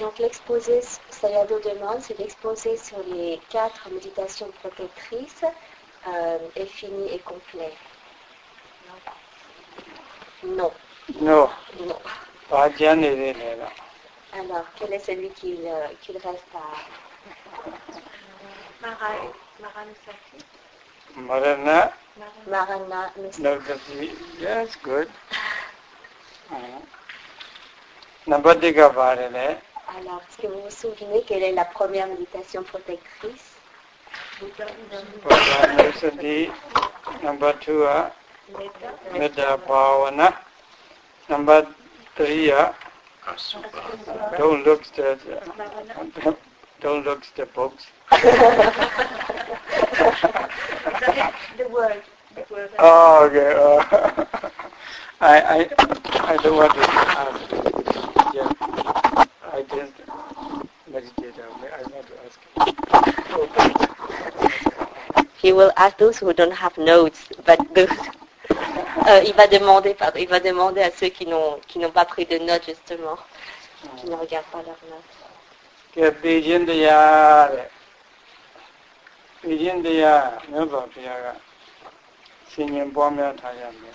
Donc l'exposé, Sayado demande si l'exposé sur les quatre méditations protectrices euh, est fini et complet. Non. Non. Non. ဘာကျန်နေသေးလဲလား Alors, quel est celui qu'il euh, qu'il reste à Maranusati. မရဏ Marana Nusati နောက်တစ်ခု yes good နံပါတ်1ကပါတယ်လေ alors, est-ce que vous vous souvenez quelle est la première méditation protectrice number two. Uh, number three, uh, don't look at don't look the books. the word. Oh, okay. Uh, I, I, I don't want to I just meditate on it. I want to ask He will ask those who don't have notes, but those, euh, il va demander, pardon, il va demander à ceux qui n'ont qui n'ont pas pris de notes justement, qui ne regardent pas leurs notes. ကဲပေခြင်းတရားတဲ့ပေခြင်းတရားမြတ်စွာဘုရားကဆင်ញင်ပွားများထားရမယ်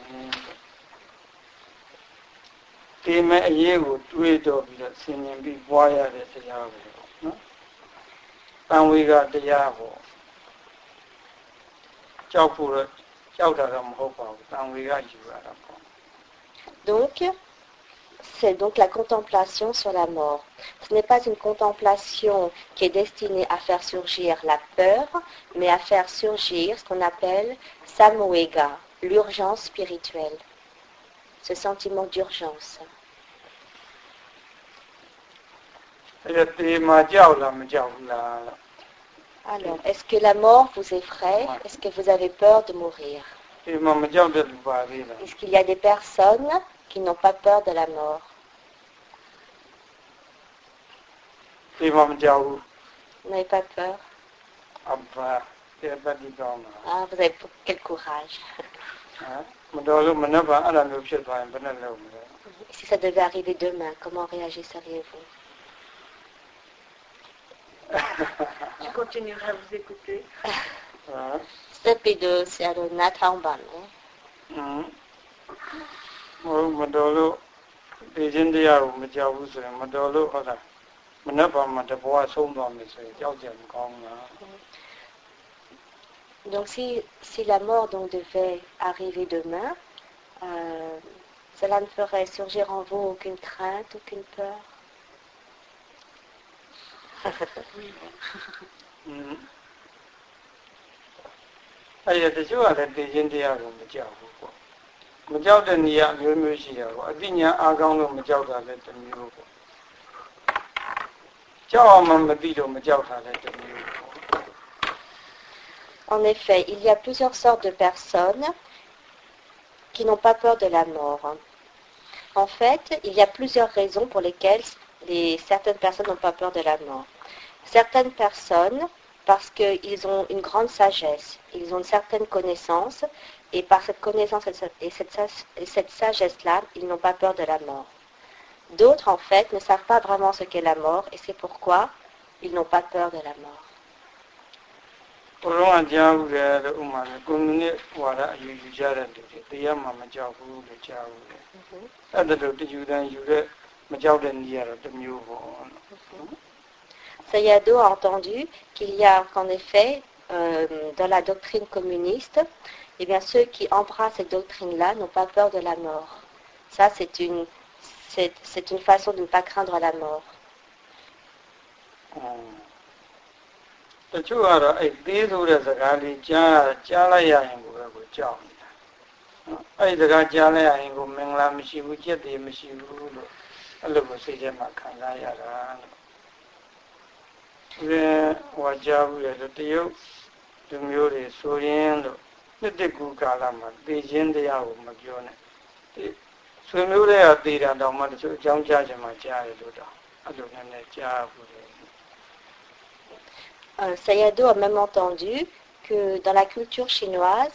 ဒီမဲ့အရေးကိုတွေးတော့ပြီးတော့ဆင်ញင်ပြီးပွားရတဲ့တရားပဲနော်တန်ဝေကတရားပေါ့ကြောက်ဖို့တော့ကြောက်တာတော့မဟုတ်ပါဘူးတန်ဝေကယူရတာပေါ့ Donc, c'est donc la contemplation sur la mort. Ce n'est pas une contemplation qui est destinée à faire surgir la peur, mais à faire surgir ce qu'on appelle samoega, l'urgence spirituelle, ce sentiment d'urgence. Alors, est-ce que la mort vous effraie? Est-ce que vous avez peur de mourir? Est-ce qu'il y a des personnes qui n'ont pas peur de la mort? Vous n'avez pas peur? Ah, ah vous avez quel courage. si ça devait arriver demain, comment réagiriez-vous Je continuerai à vous écouter. Mm. 这比如写的那堂版的。嗯，我没到路，北京的呀，我们家五岁，没到路，好的，没那把没得不话送到没水，条件不高嘛。Donc hmm. si, si la mort donc, devait arriver demain, euh, cela ne ferait surgir en vous aucune crainte, aucune peur? အဲ့ရတချို့ကလည်းဒီချင်းတရားကိုမကြောက်ဘူးပေါ့မကြောက်တဲ့နေရာအမျိုးမျိုးရှိတာပေါ့အသိဉာဏ်အားကောင်းလို့မကြောက်တာလည်းတစ်မျိုးပေါ့ကြောက်အောင်မသိလို့မကြောက်တာလည်းတစ်မျိုးပေါ့ En effet, il y a plusieurs sortes de personnes qui n'ont pas peur de la mort. En fait, il y a plusieurs raisons pour lesquelles les- certaines personnes n'ont pas peur de la mort. Certaines personnes, parce qu'ils ont une grande sagesse, ils ont une certaine connaissance, et par cette connaissance et cette, et cette sa- et cette sagesse-là, ils n'ont pas peur de la mort. D'autres, en fait, ne savent pas vraiment ce qu'est la mort, et c'est pourquoi ils n'ont pas peur de la mort. ဘုရားကကြားဘူးလေလို့ဥမာလေကွန်မြူနစ်ဟွာရအယူယူကြတဲ့လူတွေတရားမှမကြောက်ဘူးလို့ကြားဘူးလေအဲ့ဒါတို့တယူတန်းယူတဲ့မကြောက်တဲ့နေရာတော့တစ်မျိုးပေါ့ Sayado a entendu qu'il y a qu'en effet, euh, dans la doctrine communiste, eh bien, ceux qui embrassent cette doctrine-là n'ont pas peur de la mort. Ça, c'est une, c'est, c'est une façon de ne pas craindre la mort. တချို့ကတော့အဲ့သေးဆိုတဲ့စကားလေးကြားကြားလိုက်ရရင်ကိုပဲကိုကြောက်နေတာအဲ့ဒီစကားကြားလိုက်ရရင်ကိုမင်္ဂလာမရှိဘူးကြက်တည်မရှိဘူးလို့အဲ့လိုကိုစိတ်ထဲမှာခံစားရတာလို့ ဒီဟောကြားဘူးလေတရုတ်လူမျိုးတွေဆိုရင်လို့နှစ်တကူကာလမှာသိချင်းတရားကိုမပြောနဲ့ဒီဆွေမျိုးတွေကသိတာတော့မှတချို့အကြောင်းကြားချင်မှကြားရလို့တော့အဲ့လိုနဲ့လည်းကြားဘူးလေ Euh, Sayado a même entendu que dans la culture chinoise,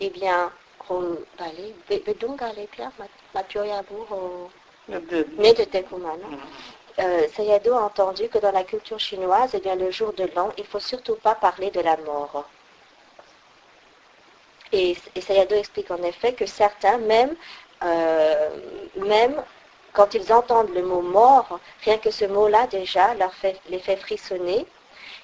eh bien, on- allez, be- bedung allez, Pierre, ma- ma pioyabu, oh, နှစ်တ ne te te kumano. euh, Sayadaw a entendu que dans la culture chinoise, eh bien, le jour de l'an, il ne faut surtout pas parler de la mort. Et, Sayadaw explique en effet que certains, même, euh, même quand ils entendent le mot mort, rien que ce mot-là déjà leur les fait frissonner.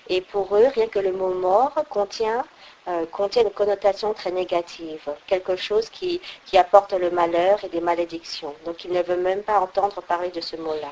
Et pour eux, rien que le mot mort contient, euh, contient une connotation très négative, quelque chose qui, qui apporte le malheur et des malédictions. Donc ils ne veulent même pas entendre parler de ce mot-là.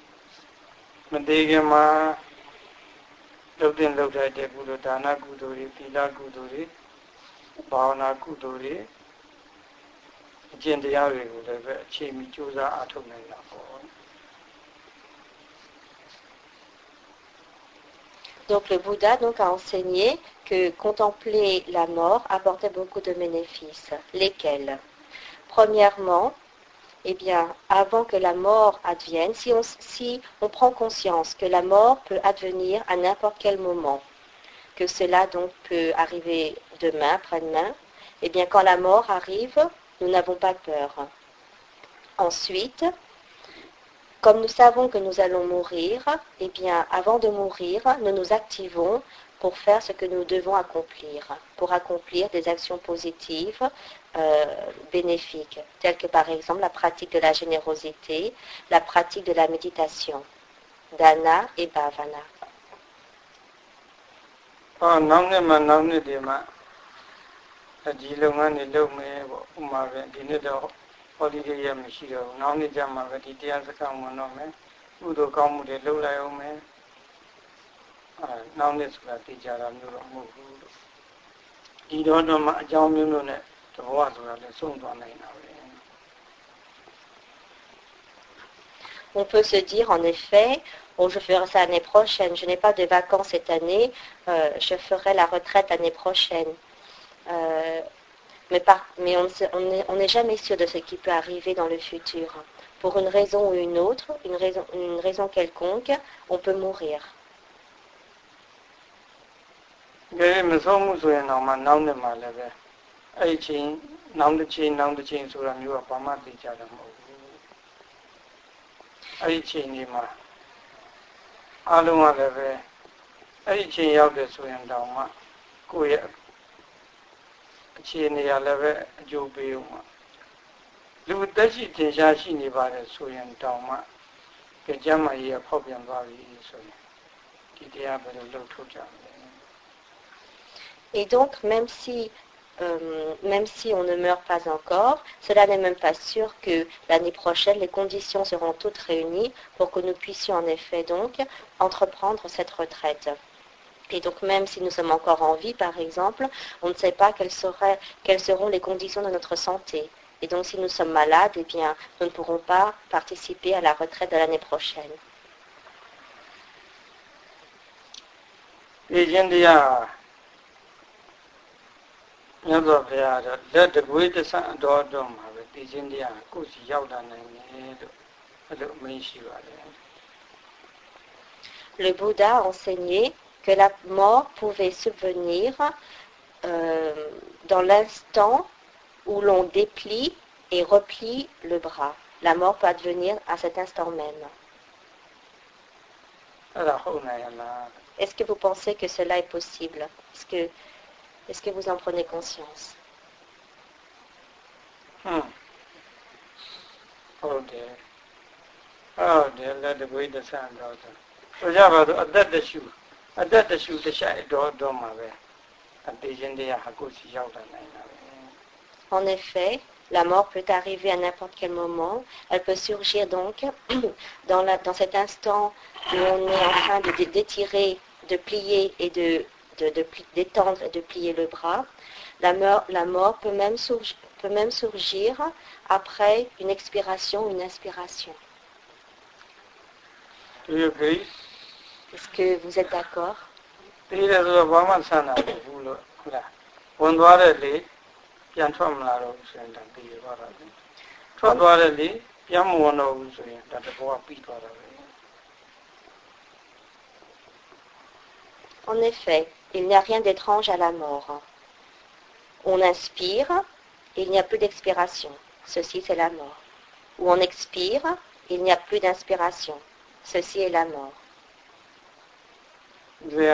မရွေးသိနိုင်တယ်ဆိုတာကိုကိုယ်ကနားလည်ထားတော့ဒါသိရမှမကြောက်တော့ဘူးပေါ့ပြီးတော့လည်းပဲမသေးခင်မှာလုပ်တင်လုပ်ထိုက်တဲ့ကုသိုလ်ဒါနကုသိုလ်တွေသီလကုသိုလ်တွေဘာဝနာကုသိုလ်တွေအကျင့်တရားတွေကိုလည်းပဲအချိန်မီကြိုးစားအားထုတ်နိုင်တာပေါ့ Donc le Bouddha donc, a enseigné que contempler la mort apportait beaucoup de bénéfices. Lesquels Premièrement, eh bien, avant que la mort advienne, si on, prend conscience que la mort peut advenir à n'importe quel moment, que cela donc peut arriver demain, après-demain, eh bien, quand la mort arrive, nous n'avons pas peur. Ensuite, comme nous savons que nous allons mourir, eh bien, avant de mourir, nous nous activons pour faire ce que nous devons accomplir, pour accomplir des actions positives, euh, bénéfiques, telles que par exemple la pratique de la générosité, la pratique de la méditation, dana et bhavana. ဟောနောက်နှစ်မှနောက်နှစ်တွေမှာဒီလုပ်ငန်းတွေလုပ်မယ်ပေါ့ဥမာပဲဒီနှစ်တော့ holiday ရမရှိတော့ဘူးနောက်နှစ်ကျမှပဲဒီတရားစခန်းဝင်တော့မယ်ကုသိုလ်ကောင်းမှုတွေလုပ်လိုက်အောင်မယ်အဲ နောက်နှစ်ဆိုတာသိကြတာမျိုးတော့မဟုတ်ဘူးလို့ဒီတော့တော့မှအကြောင်းမျိုးမျိုးနဲ့တဘောဆိုတာလည်းဆုံးသွားနိုင်တာပဲ On peut se dire en effet, oh, je ferai ça l'année prochaine, je n'ai pas de vacances cette année, euh, je ferai la retraite l'année prochaine. Euh, mais, par- mais on ne sait- on n'est on n'est jamais sûr de ce qui peut arriver dans le futur. Pour une raison ou une autre, une raison, une raison quelconque, on peut mourir. ကြည့်မဆုံးမှုဆိုရင်တော့မှနောက်နှစ်မှလည်းပဲအဲ့ဒီချင်းနောက်တစ်ချိန်နောက်တစ်ချိန်ဆိုတာမျိုးကဘာမှသိကြတယ်မဟုတ်ဘူးအဲ့ဒီချိန်ဒီမှာအားလုံးကလည်းပဲအဲ့ဒီချိန်ရောက်တယ်ဆိုရင်တော့မှကိုယ့်ရဲ့အခြေအနေရလည်းပဲအကျိုးပေးဦးမှာလူတက်ရှိထင်ရှားရှိနေပါတယ်ဆိုရင်တောင်မှကြမ်းမှကြီးကဖောက်ပြန်သွားပြီဆိုရင်ဒီတရားဘယ်လိုလုပ်ထုတ်ကြမလဲ Et donc, même si, euh, même si on ne meurt pas encore, cela n'est même pas sûr que l'année prochaine, les conditions seront toutes réunies pour que nous puissions en effet donc entreprendre cette retraite. Et donc, même si nous sommes encore en vie, par exemple, on ne sait pas quelles, seraient, quelles seront les conditions de notre santé. Et donc, si nous sommes malades, eh bien, nous ne pourrons pas participer à la retraite de l'année prochaine. ဒီချင်းတရားမြတ်စွာဘုရားတော့လက်တကွေးတဆန့်တော်တော်မှာပဲဒီချင်းတရားကိုယ်စီရောက်လာနိုင်တယ်လို့အဲ့လိုအမင်းရှိပါတယ် Le Bouddha a enseigné que la mort pouvait subvenir euh, dans l'instant où l'on déplie et replie le bras. La mort peut advenir à cet instant même. အဲ့ဒါဟုတ်နိုင်ရလား Est-ce que vous pensez que cela est possible Est-ce que, est-ce que vous en prenez conscience. Oh dear. Oh dear, that En effet, la mort peut arriver à n'importe quel moment. Elle peut surgir donc dans, la, dans cet instant où on est en train de détirer, de plier et de d'étendre de, de, et de plier le bras. La mort, la mort peut, même peut, même surgir, après une expiration ou une inspiration. Est-ce que vous êtes d'accord? En effet, il n'y a rien d'étrange à la mort. On inspire et il n'y a plus d'expiration. Ceci, c'est la mort. Ou on expire, il n'y a plus d'inspiration. Ceci est la mort. ဒီက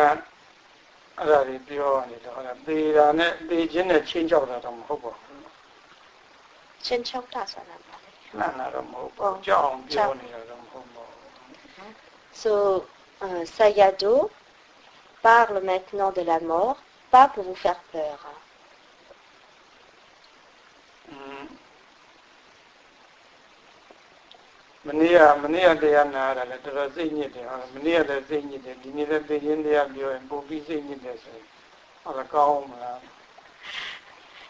အဲ့ဒါတွေပြောနေတော့ဟုတ်လားသေတာနဲ့သေခြင်းနဲ့ချင်းကြောက်တာတော့မဟုတ်ပါဘူး Chen Chao Ta, ça n'a pas. နာနာတော့မဟုတ်ပါဘူးကြောက်အောင်ပြောနေတာတော့မဟုတ်ပါဘူး So, euh, Sayado parle maintenant de la mort, pas pour vous faire peur.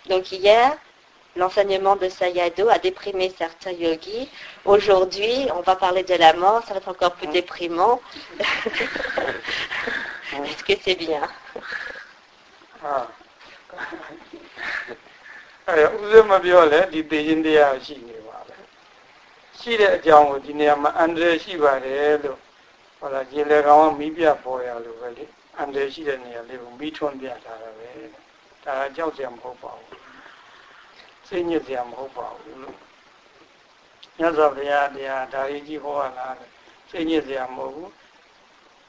Donc hier, l'enseignement de Sayado a déprimé certains yogis. Aujourd'hui, on va parler de la mort, ça va être encore plus déprimant. Est-ce que c'est bien ဟာအဲ့ဒါဥစ္စာမပြောလဲဒီသိချင်းတရားရှိနေပါပဲရှိတဲ့အကြောင်းကိုဒီနေရာမှာအန္တရာယ်ရှိပါတယ်လို့ဟောလားရေလေကောင်ကမိပြပေါ်ရလို့ပဲလေအန္တရာယ်ရှိတဲ့နေရာလေးကိုမိထွန်းပြထားတာပဲဒါကကြောက်စရာမဟုတ်ပါဘူးစိတ်ညစ်စရာမဟုတ်ပါဘူးလို့ညဇောဘုရားတရားဒါရီကြီးဟောရလားတဲ့စိတ်ညစ်စရာမဟုတ်ဘူး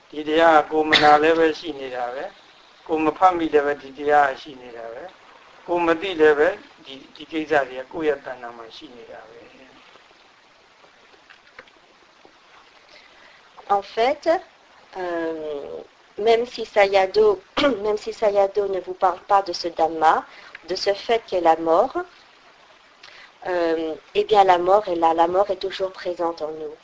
ဒီတရားကကိုယ်မနာလည်းပဲရှိနေတာပဲကိုယ်မဖတ်မိလည်းပဲဒီတရားကရှိနေတာပဲကိုယ်မသိလည်းပဲဒီဒီကိစ္စတွေကကိုယ့်ရဲ့တဏ္ဍာမှာရှိနေတာပဲ En fait, euh, même si Sayado, même si Sayado ne vous parle pas de ce Dhamma, de ce fait qu'est la mort, euh, eh bien la mort est là, la mort est toujours présente en nous.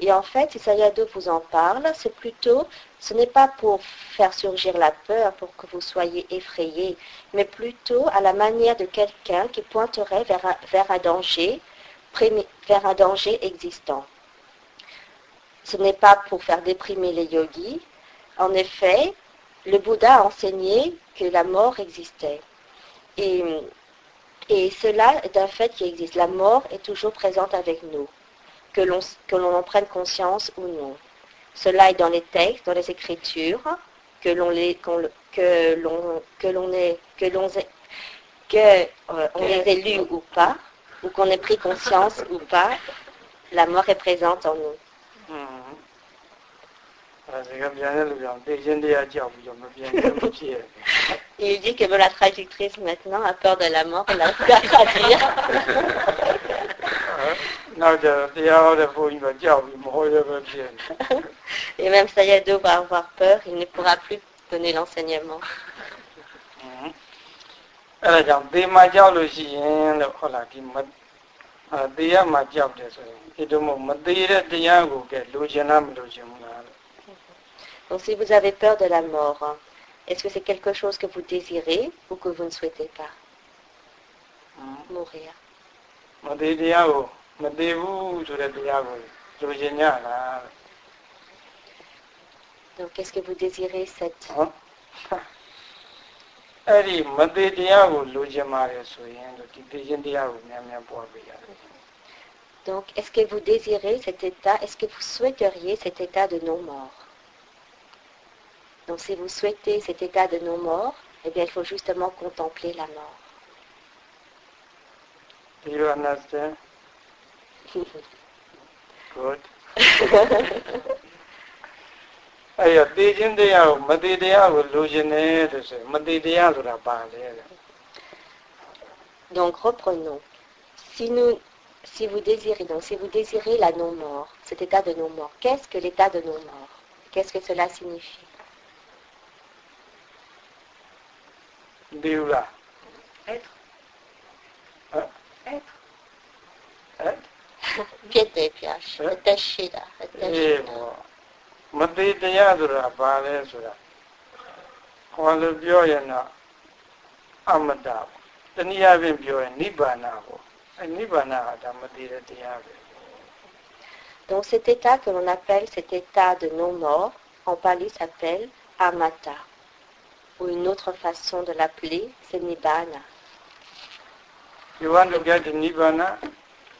Et en fait, si Sayado vous en parle, c'est plutôt, ce n'est pas pour faire surgir la peur, pour que vous soyez effrayé, mais plutôt à la manière de quelqu'un qui pointerait vers un, danger, vers un danger existant. Ce n'est pas pour faire déprimer les yogis. En effet, le Bouddha a enseigné que la mort existait. Et cela est un fait qui existe. La mort est toujours présente avec nous, que l'on en prenne conscience ou non. Cela est dans les textes, dans les écritures, que l'on les, que l'on que l'on est que l'on euh, les ait lus ou pas, ou qu'on ait pris conscience ou pas, la mort est présente en nous. Il dit que la traductrice maintenant a peur de la mort, elle a à traduire. နောက်ကြတော့တရားဟောတဲ့ဘုန်းကြီးကကြောက်ပြီးမဟောရပဲဖြစ်နေ Et même Sayado va avoir peur, il ne pourra plus donner l'enseignement. အဲဒါကြောင့်သေမှာကြောက်လို့ရှိရင်လို့ဟုတ်လားဒီမအဲသေရမှာကြောက်တယ်ဆိုရင်ဒီတော့မသေးတဲ့တရားကိုကဲလိုချင်လားမလိုချင်ဘူးလားလို့ Donc si vous avez peur de la mort, hein, est-ce que c'est quelque chose que vous désirez ou que vous ne souhaitez pas อืม mourir မသေးတရားကို မသေးဘူးဆိုတဲ့တရားကိုလိုချင်ကြလားလို့ Donc est-ce que vous désirez cette... ဟောအဲ့ဒီမသေးတရားကိုလိုချင်ပါတယ်ဆိုရင်လို့ဒီသိချင်းတရားကိုများများပွားပေးရတယ် Donc est-ce que vous désirez cet état, est-ce que vous souhaiteriez cet état de non-mort Donc si vous souhaitez cet état de non-mort, eh bien il faut justement contempler la mort. Do you understand? Good. အဲ့ရသိချင်းတရားကိုမသိတရားကိုလိုချင်တယ်လို့ဆိုရင်မသိတရားဆိုတာပါလေတဲ့ Donc reprenons. Si nous, si vous désirez, donc si vous désirez la non-mort, cet état de non-mort, qu'est-ce que l'état de non-mort Qu'est-ce que cela signifie ဒီဘူးလား Être. Hein? Être. ဟဲ့ Piété, piache, Hein? tachida, အေး tachida. ဘောမသိတရားဆိုတာပါလဲဆိုတာဟောလို့ပြောရင်တော့အမတ္တပေါ့တနည်းအားဖြင့်ပြောရင်နိဗ္ဗာန်ပေါ့အဲနိဗ္ဗာန်ဟာဒါမသိတဲ့တရားပဲ Donc cet état que l'on appelle cet état de non-mort, en pali s'appelle amata. Ou une autre façon de l'appeler, c'est nibbana, You want to get the Nibbana?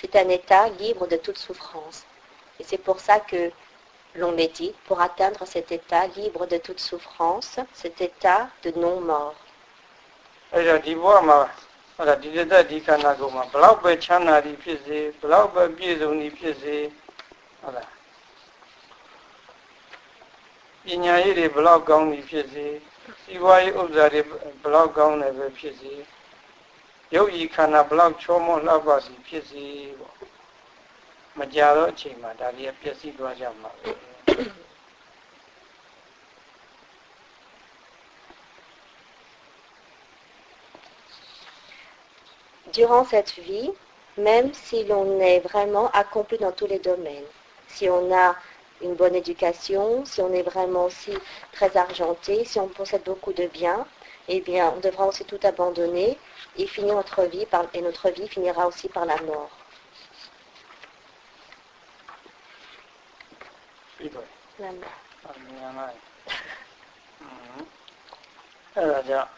C'est un état libre de toute souffrance. Et c'est pour ça que l'on médite, pour atteindre cet état libre de toute souffrance, cet état de non-mort. အဲ့တော့ဒီဘဝမှာဟောတာဒီလက်ဒီခန္ဓာကိုယ်မှာဘလောက်ပဲချမ်းသာသည်ဖြစ်စေဘလောက်ပဲပြည့်စုံသည်ဖြစ်စေဟုတ်လားပညာရေးတွေဘလောက်ကောင်းသည်ဖြစ်စေစီးပွားရေးဥစ္စာတွေဘလောက်ကောင်းတယ်ပဲဖြစ်စေရုပ်ဤခန္ဓာဘလောက်ချောမောလှပစီဖြစ်စေပေါ့မကြတော့အချိန်မှာဒါကြီးပျက်စီးသွားကြမှာပဲ Durant cette vie, même si l'on est vraiment accompli dans tous les domaines, si on a une bonne éducation, si on est vraiment aussi très argenté, si on possède beaucoup de biens, eh bien, on devra aussi tout abandonner et finir notre vie par, et notre vie finira aussi par la mort. ပြီးတော့ La mort. အမြင်လိုက်အဲ့ဒါကြောင့်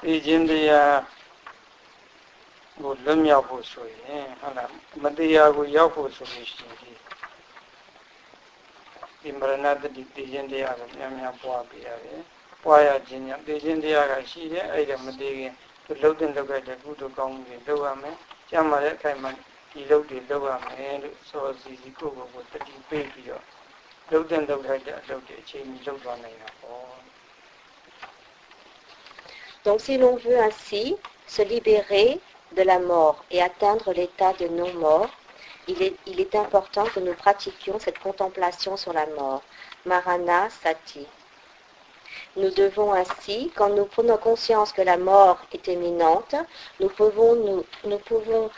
ဒီခြင်းတရားကိုလွတ်မြောက်ဖို့ဆိုရင်ဟုတ်လားမတရားကိုရောက်ဖို့ဆိုလို့ရှိရင်ဒီဒီမရဏတတိတည်ခြင်းတရားကိုများများပွားပြရတယ် ပွားရခြင်းကြောင့်တည်ခြင်းတရားကရှိတယ်အဲ့ဒါမတည်ခင်သူလှုပ်တဲ့လှုပ်ခဲ့တဲ့ကုသိုလ်ကောင်းမှုတွေလုပ်ရမယ်ကျမ်းမာတဲ့အခိုင်အမာဒီလုပ်တွေလုပ်ရမယ်လို့စောစီစီကိုယ့်ကိုယ်ကိုတတိပေးပြီးတော့လှုပ်တဲ့လှုပ်ထိုက်တဲ့အလုပ်တွေအချိန်မီလုပ်သွားနိုင်တာပေါ့ Donc si l'on veut ainsi se libérer de la mort et atteindre l'état de non-mort, il est, il est important que nous pratiquions cette contemplation sur la mort, Marana Sati. Nous devons ainsi, quand nous prenons conscience que la mort est imminente, nous pouvons, nous, nous pouvons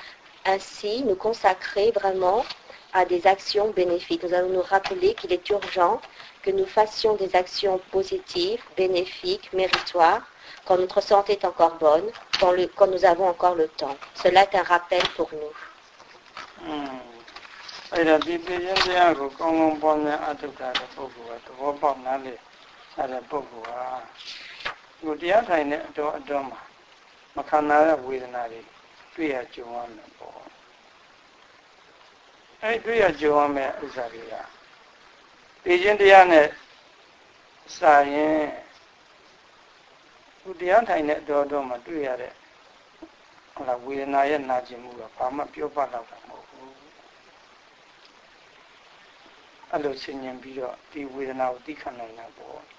ainsi nous consacrer vraiment à des actions bénéfiques. Nous allons nous rappeler qu'il est urgent que nous fassions des actions positives, bénéfiques, méritoires, quand notre santé est encore bonne, quand, le- quand nous avons encore le temps. Cela est un rappel pour nous. อืมအဲ့ဒါဒီတည်ခြင်းတရားကိုကောင်းကောင်းပေါင်းများအထုတ်တာတဲ့ပုဂ္ဂိုလ်ကသဘောပေါက်နားလေ အဲ့ဒါပုဂ္ဂိုလ်ဟာဒီတရားထိုင်တဲ့အတော်အတော်မှာမခံနိုင်တဲ့ဝေဒနာတွေတွေ့ရကြုံရမယ်ပေါ့အဲ့တွေ့ရကြုံရမယ်ဥစ္စာတွေကတည်ခြင်းတရားနဲ့စာရင်ဒီတရားထိုင်တဲ့အတော်အတော်မှာတွေ့ရတဲ့ဟုတ်လားဝေဒနာရဲ့နာကျင်မှုကဘာမှပြောပတော့တာမဟုတ်ဘူးအဲ့လိုဆင်ញင်ပြီးတော့ဒီဝေဒနာကိုသိခံနိုင်တာပေါ့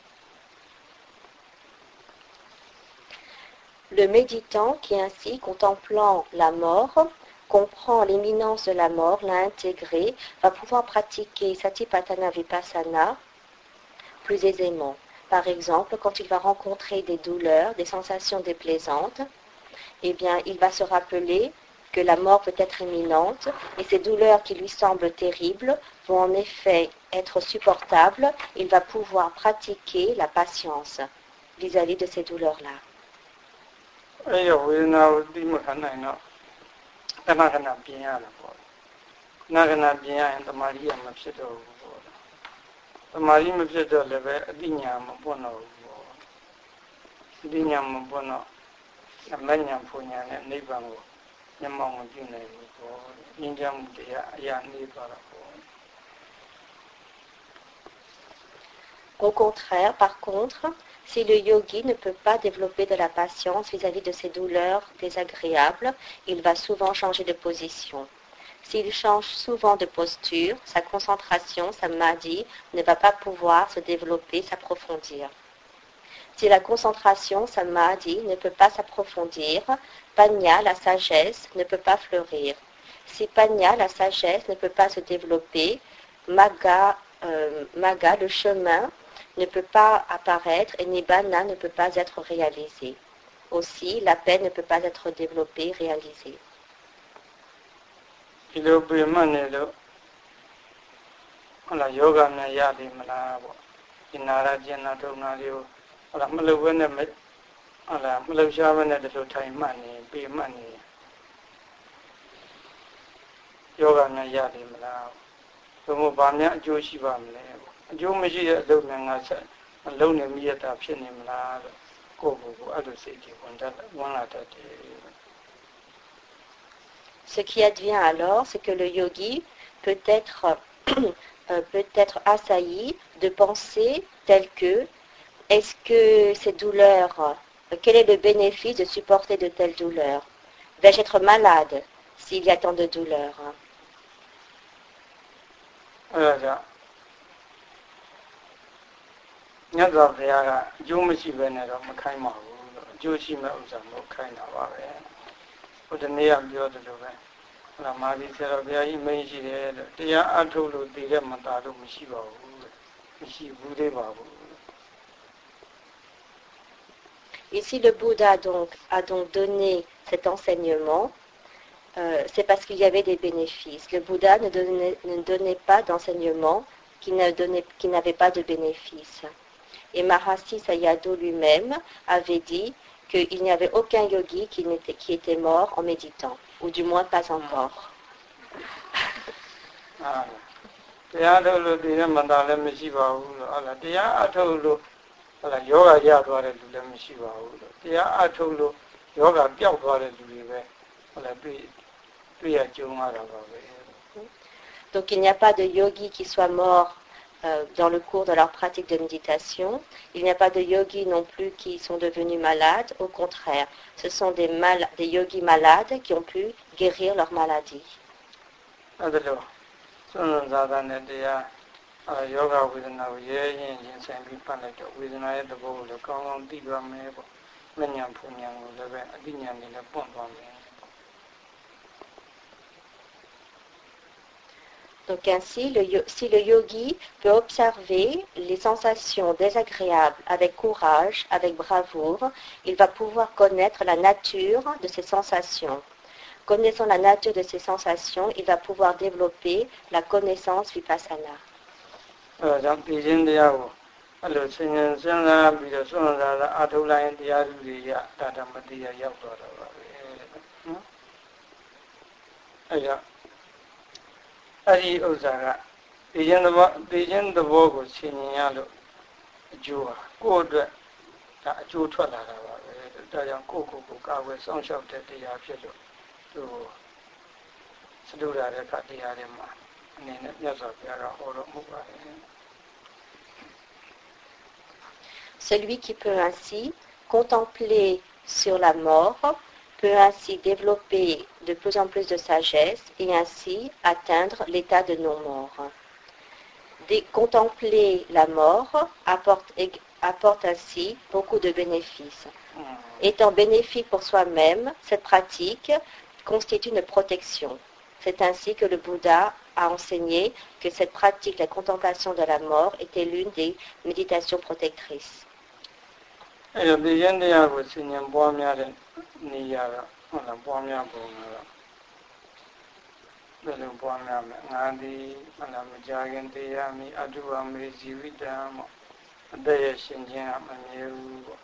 Le méditant qui ainsi, contemplant la mort, comprend l'imminence de la mort, l'a intégré, va pouvoir pratiquer Satipatthana Vipassana plus aisément. Par exemple, quand il va rencontrer des douleurs, des sensations déplaisantes, eh bien, il va se rappeler que la mort peut être imminente et ces douleurs qui lui semblent terribles vont en effet être supportables. Il va pouvoir pratiquer la patience vis-à-vis de ces douleurs-là. အဲ့ရဝေဒနာကိုသိမခံနိုင်တော့ခဏခဏပြင်ရတာပေါ့ခဏခဏပြင်ရရင်တမာရီကမဖြစ်တော့ဘူးပေါ့တမာရီမဖြစ်တော့လည်းပဲအတိညာမပွတ်တော့ဘူးပေါ့အတိညာမပွတ်တော့အမညာဖူညာနဲ့နိဗ္ဗာန်ကိုမျက်မှောက်မပြုနိုင်ဘူးပေါ့ဉာဏ်ကြမှုတရားအရာနေသွားတာပေါ့ Au contraire, par contre, si le yogi ne peut pas développer de la patience vis-à-vis de ces douleurs désagréables, il va souvent changer de position. S'il change souvent de posture, sa concentration, sa madi, ne va pas pouvoir se développer, s'approfondir. Si la concentration, sa madi, ne peut pas s'approfondir, panya, la sagesse, ne peut pas fleurir. Si Panya, la sagesse, ne peut pas se développer, Maga, euh, Maga, le chemin, ne peut pas apparaître et Nibbana ne peut pas être réalisé. Aussi, la paix ne peut pas être développée, réalisée. ဒီလိုပြင်မှတ်နေလို့ဟုတ်လားယောဂနဲ့ရတယ်မလားပေါ့ဒီနာရကျင်နာထုံနာလေးကိုဟုတ်လားမလုပ်ဘဲနဲ့ဟုတ်လားမလုပ်ရှားဘဲနဲ့ဒီလိုထိုင်မှတ်နေပြင်မှတ်နေယောဂနဲ့ရတယ်မလားသို့မဟုတ်ဗာများအကျိုးရှိပါမလဲပေါ့အကျိုးမရှိတဲ့အလုပ်နဲ့ငါဆက်မလုပ်နေမိရတာဖြစ်နေမလားလို့ကိုယ့်ကိုယ်ကိုအဲ့လိုစိတ်ကြီးဝင်တတ်ဝင်လာတတ်တယ် Ce qui advient alors, c'est que le yogi peut être, euh, peut être assailli de pensées telles que est-ce que ces douleurs, quel est le bénéfice de supporter de telles douleurs Vais-je être malade s'il y a tant de douleurs အဲ့ မြတ်စွာဘုရားကအကျိုးမရှိဘဲနဲ့တော့မခိုင်းပါဘူးလို့အကျိုးရှိမဲ့ဥစ္စာမဟုတ်ခိုင်းတာပါပဲဘုဒ္ဓနေရပြောတယ်လို့ပဲဟုတ်လားမာသီဆရာတော်ဘုရားကြီးမင်းရှိတယ်လို့တရားအထုတ်လို့တည်တဲ့မသားလို့မရှိပါဘူးလို့မရှိဘူးသေးပါဘူး Ici, le Bouddha donc, a donc donné cet enseignement, euh, c'est parce qu'il y avait des bénéfices. Le Bouddha ne donnait, ne donnait pas d'enseignement qui ne donnait- qui n'avait pas de bénéfices. Et Mahasi Sayadaw lui-même avait dit qu'il n'y avait aucun yogi qui, n'était- qui était mort en méditant, ou du moins pas encore. အာတရားထုတ်လို့တည်တဲ့မသားလည်းမရှိပါဘူးလို့ဟုတ်လားတရားအထုတ်လို့ဟုတ်လားယောဂရသွားတဲ့လူလည်းမရှိပါဘူးလို့တရားအထုတ်လို့ယောဂပျောက်သွားတဲ့လူတွေပဲဟုတ်လားတွေ့တွေ့ရကြုံရတာပါပဲ Donc il n'y a pas de yogi qui soit mort euh, dans le cours de leur pratique de méditation. Il n'y a pas de yogis non plus qui sont devenus malades. Au contraire, ce sont des, des yogis malades qui ont pu guérir leur maladie. Donc ainsi, si le yogi peut observer les sensations désagréables avec courage, avec bravoure, il va pouvoir connaître la nature de ces sensations. Connaissant la nature de ces sensations, il va pouvoir développer la connaissance vipassana. အဲ အဲ့လိုစဉ်းစားစဉ်းစားပြီးတော့စွန့်စားစားအထုလိုက်ရင်တရားသူတွေရတာဓမ္မတရားရောက်သွားတော့ပါပဲနော်အဲ့ကြောင့်အဲ့ဒီဥစ္စာကပြည်ချင်းသဘောပြည်ချင်းသဘောကိုဆင်ញင်ရလို့အကျိုးဟာကိုယ့်အတွက်ဒါအကျိုးထွက်လာတာပါပဲဒါကြောင့်ကိုယ့်ကိုယ်ကိုကာဝယ်စောင့်ရှောက်တဲ့တရားဖြစ်လို့သူစတုရတဲ့ခတရားတွေမှာအနေနဲ့မြတ်စွာဘုရားကဟောတော်မူပါတယ် Celui qui peut ainsi contempler sur la mort peut ainsi développer de plus en plus de sagesse et ainsi atteindre l'état de non-mort. Contempler la mort apporte, apporte ainsi beaucoup de bénéfices. อืม Étant bénéfique pour soi-même, cette pratique constitue une protection. C'est ainsi que le Bouddha a enseigné que cette pratique, la contemplation de la mort, était l'une des méditations protectrices. အဲ့တော့ဒီရင်တရားကိုဆင်ញံပွားများတဲ့နေရာကဟုတ်လားပွားများပုံကတော့ဘယ်လိုပွားများမလဲငါဒီဟုတ်လားမကြခင်တရားမိအတုဝမေဇီဝိတံပေါ့အတရဲ့ရှင်ချင်းကမမြဲဘူးပေါ့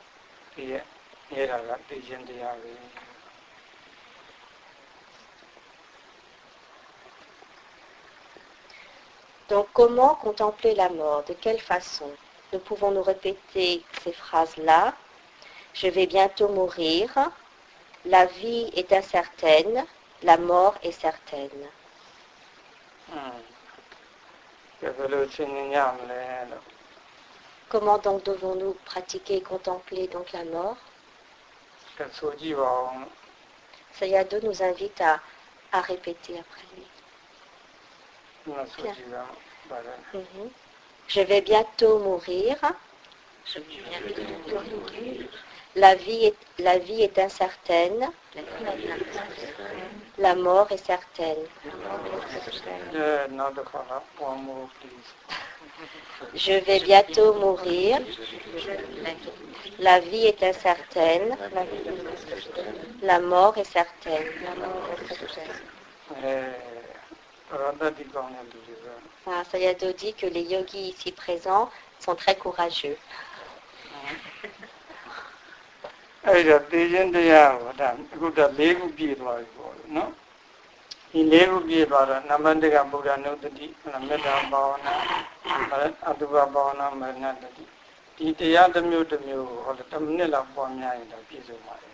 ဒီရဲ့မြဲတာကဒီရင်တရားပဲ Donc comment contempler la mort De quelle façon Nous pouvons nous répéter ces phrases-là. Je vais bientôt mourir. la vie est incertaine, la mort est certaine. Comment donc devons-nous pratiquer et contempler donc la mort? Sayado nous invite à, à répéter après lui. Mhm. Je vais bientôt mourir. Je vais bientôt mourir. La vie est, la vie est incertaine. La mort est certaine. Je vais bientôt mourir. La vie est incertaine. La mort est certaine. Ah, Sayadaw dit que les yogis ici présents sont très courageux. အဲ့ဒါသိချင်းတရားဟောဒါအခုတော့၄ခုပြည့်သွားပြီပေါ့နော်ဒီ၄ခုပြည့်သွားတော့နံပါတ်၁ကဗုဒ္ဓနုတ္တိမေတ္တာဘာဝနာအတုပဘာဝနာမရဏတတိဒီတရားတစ်မျိုးတစ်မျိုးကိုဟောတယ်တစ်မိနစ်လောက်ပွားများရင်တော့ပြည့်စုံပါတယ်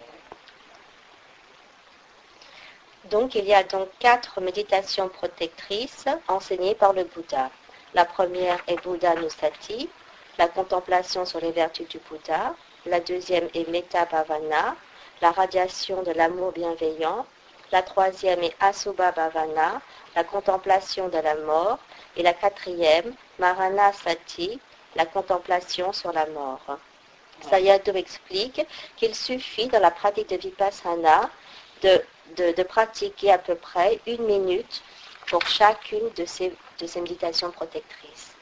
Donc il y a donc quatre méditations protectrices enseignées par le Bouddha. La première est Buddha Nusati, la contemplation sur les vertus du Bouddha. la deuxième est Metta Bhavana, la radiation de l'amour bienveillant. La troisième est Asubha Bhavana, la contemplation de la mort. Et la quatrième, Marana Sati, la contemplation sur la mort. Sayadaw explique qu'il suffit dans la pratique de Vipassana de, pratiquer à peu près une minute pour chacune de ces, méditations protectrices.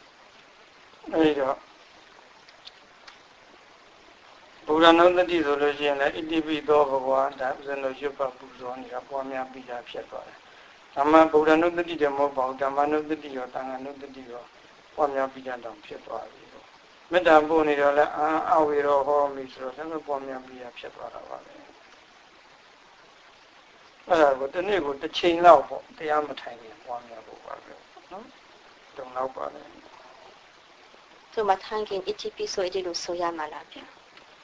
တော့ဘုရားနုတ္တိဆိုလို့ရှိရင်လည်းဣတိပိသောဘဂဝါဒါဥစဉ်လို့ရွတ်ပတ်ပူဇော်နေတာပွားများပြီးတာဖြစ်သွားတယ်။ဓမ္မဗုဒ္ဓနုတ္တိတည်းမဟုတ်ပါဘူးဓမ္မနုတ္တိရောတန်ခါနုတ္တိရောပွားများပြီးတာတောင်ဖြစ်သွားပြီပေါ့။မေတ္တာပို့နေတော့လည်းအာအဝေရောဟောမိဆိုတော့လည်းပွားများပြီးတာဖြစ်သွားတာပါပဲ။အဲ့ဒါကိုတစ်နေ့ကိုတစ်ချိန်လောက်ပေါ့တရားမထိုင်ရင်ပွားများဖို့ပါပဲနော်။တုံလောက်ပါလေ So matrangin itipiso idilu soya malabya.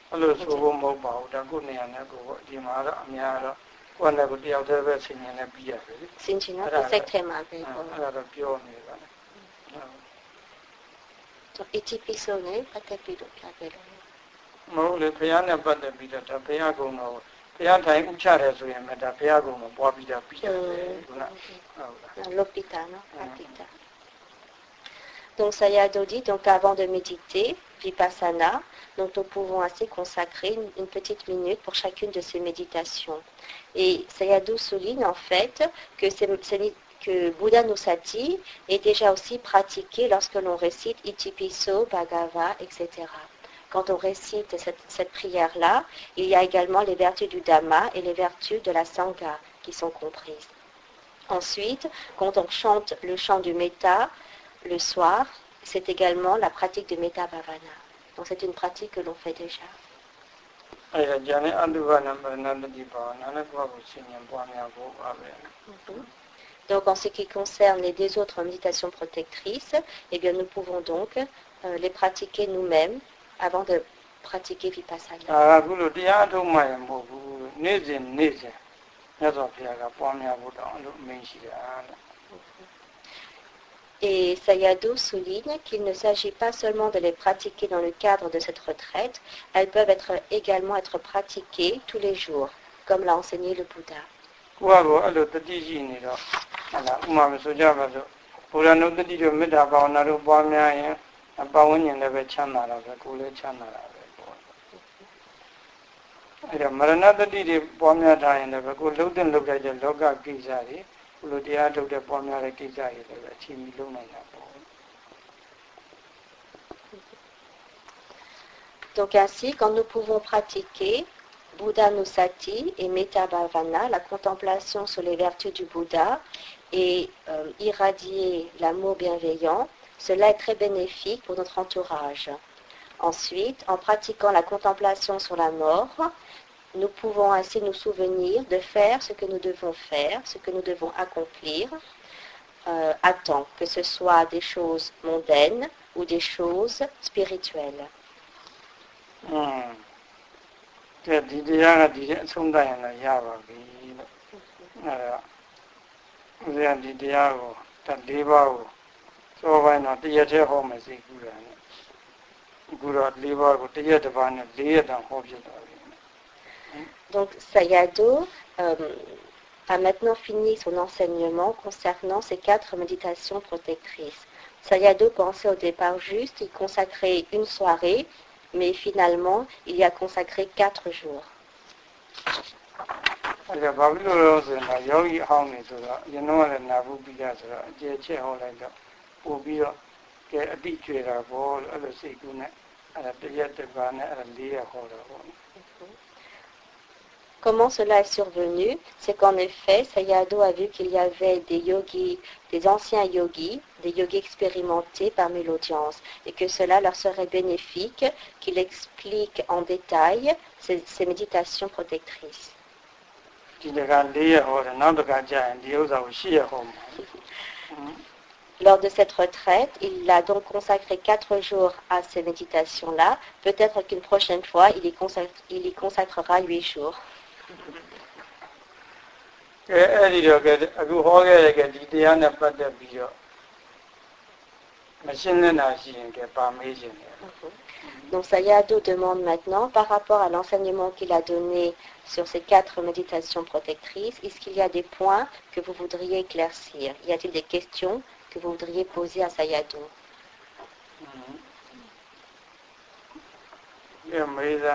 အဲ့လိုဆိုဖို့မဟုတ်ပါဘူးဒါကိုနေရာနဲ့ကိုပေါ့ဒီမှာတော့အများတော့ကိုယ်နဲ့ကိုတယောက်တည်းပဲဆင်ញင်နဲ့ပြီးရတယ်လေ Sinjina Ara, ara. sektre mabe အဲ့ ko. ဒါတော့ပြောနေပါလေဟုတ် So itipiso ne patepido pyabelo. မဟုတ်လေဘုရားနဲ့ပတ်သက်ပြီးတော့ဒါဘုရားကုံတော်ဘုရားထိုင်ဥချတယ်ဆိုရင်လည်းဒါဘုရားကုံတော်ပွားပြီးတော့ပြီးရတယ်ခုနဟုတ်လား L'hôpital, non L'hôpital. Donc Sayadaw dit, donc avant de méditer, Vipassana, donc nous pouvons ainsi consacrer une, petite minute pour chacune de ces méditations. Et Sayadaw souligne en fait que, ces- ces- que Nusati est déjà aussi pratiqué lorsque l'on récite Itipiso, Bhagava, etc. Quand on récite cette, cette prière-là, il y a également les vertus du Dhamma et les vertus de la Sangha qui sont comprises. Ensuite, quand on chante le chant du Metta le soir, c'est également la pratique de Metta Bhavana. Donc c'est une pratique que l'on fait déjà. Donc en ce qui concerne les deux autres méditations protectrices, eh bien nous pouvons donc euh, les pratiquer nous-mêmes avant de pratiquer Vipassana. Et Sayadaw souligne qu'il ne s'agit pas seulement de les pratiquer dans le cadre de cette retraite, elles peuvent être également être pratiquées tous les jours, comme l'a enseigné le Bouddha. ကိုယ့်ကိုယ်အဲ့လိုတတိရှိနေတော့ဟုတ်လားဥမာမဆိုကြပါစို့ဘုရားနုတ္တိတို့မေတ္တာဘာဝနာတို့ပွားများရင်ပတ်ဝန်းကျင်လည်းပဲချမ်းသာတာပဲကိုယ်လည်းချမ်းသာတာပဲပေါ့အဲ့ဒါမရဏတတိတွေပွားများထားရင်လည်းပဲကိုယ်လှုပ်တဲ့လှုပ်တဲ့လောကကိစ္စတွေ ဘုလိုတရားထုတ်တဲ့ပွားများတဲ့ကိစ္စတွေလည်းပဲအချိန်မီလုပ်နိုင်တာပေါ့ Donc ainsi, quand nous pouvons pratiquer Buddha Nusati et Metta Bhavana, la contemplation sur les vertus du Bouddha, et euh, irradier l'amour bienveillant, cela est très bénéfique pour notre entourage. Ensuite, en pratiquant la contemplation sur la mort, nous pouvons ainsi nous souvenir de faire ce que nous devons faire, ce que nous devons accomplir euh, à temps, que ce soit des choses mondaines ou des choses spirituelles. อืม Donc Sayadaw euh, a maintenant fini son enseignement concernant ces quatre méditations protectrices. Sayadaw pensait au départ juste y consacrer une soirée, mais finalement il y a consacré quatre jours. Comment cela est survenu C'est qu'en effet, Sayado a vu qu'il y avait des yogis, des anciens yogis, des yogis expérimentés parmi l'audience, et que cela leur serait bénéfique qu'il explique en détail ses, ses méditations protectrices. Lors de cette retraite, il a donc consacré quatre jours à ces méditations-là. Peut-être qu'une prochaine fois, il y consacrera huit jours. ကဲအဲ့ဒီတော့ကဲအခုဟောခဲ့တဲ့ကဲဒီတရားနဲ့ပတ်သက်ပြီးတော့မရှင်းနေတာရှိရင်ကဲပါမေးခြင်းတယ် Donc Sayadaw demande maintenant, par rapport à l'enseignement qu'il a donné sur ces quatre méditations protectrices, est-ce qu'il y a des points que vous voudriez éclaircir Y a-t-il des questions que vous voudriez poser à Sayadaw ကဲမေးစ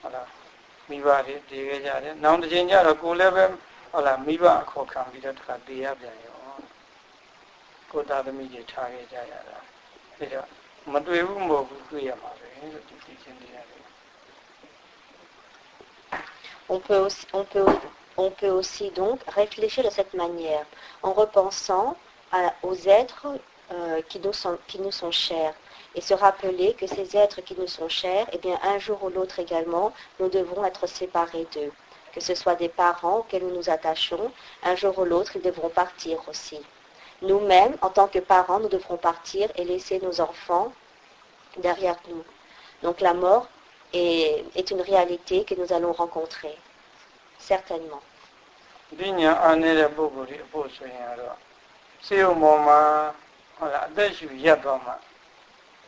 ဟုတ်လားမိဘတွေတည်ခဲ့ကြတယ်နောက်တစ်ချိန်ကျတော့ကိုယ်လည်းပဲဟုတ်လားမိဘအခေါ်ခံပြီးတော့တစ်ခါတည်ရပြန်ရောကိုယ်သားသမီးတွေထားခဲ့ကြရတာဒါကြောင့်မတွေ့ဘူးမဟုတ်ဘူးတွေ့ရမှာပဲလို့ဒီသိချင်းတရားတွေ On peut, aussi, on, peut, on peut aussi donc réfléchir de cette manière en repensant à- aux êtres euh, qui, nous sont, qui nous sont chers et se rappeler que ces êtres qui nous sont chers, eh bien, un jour ou l'autre également, nous devrons être séparés d'eux. Que ce soit des parents auxquels nous nous attachons, un jour ou l'autre, ils devront partir aussi. Nous-mêmes, en tant que parents, nous devrons partir et laisser nos enfants derrière nous. Donc la mort est, est une réalité que nous allons rencontrer, certainement. ဒီညာအားနေတဲ့ပုဂ္ဂိုလ်တွေအဖို့ဆိုရင်တော့စေုံပေါ်မှာဟုတ်လားအသက်ရှူရက်သွားမှ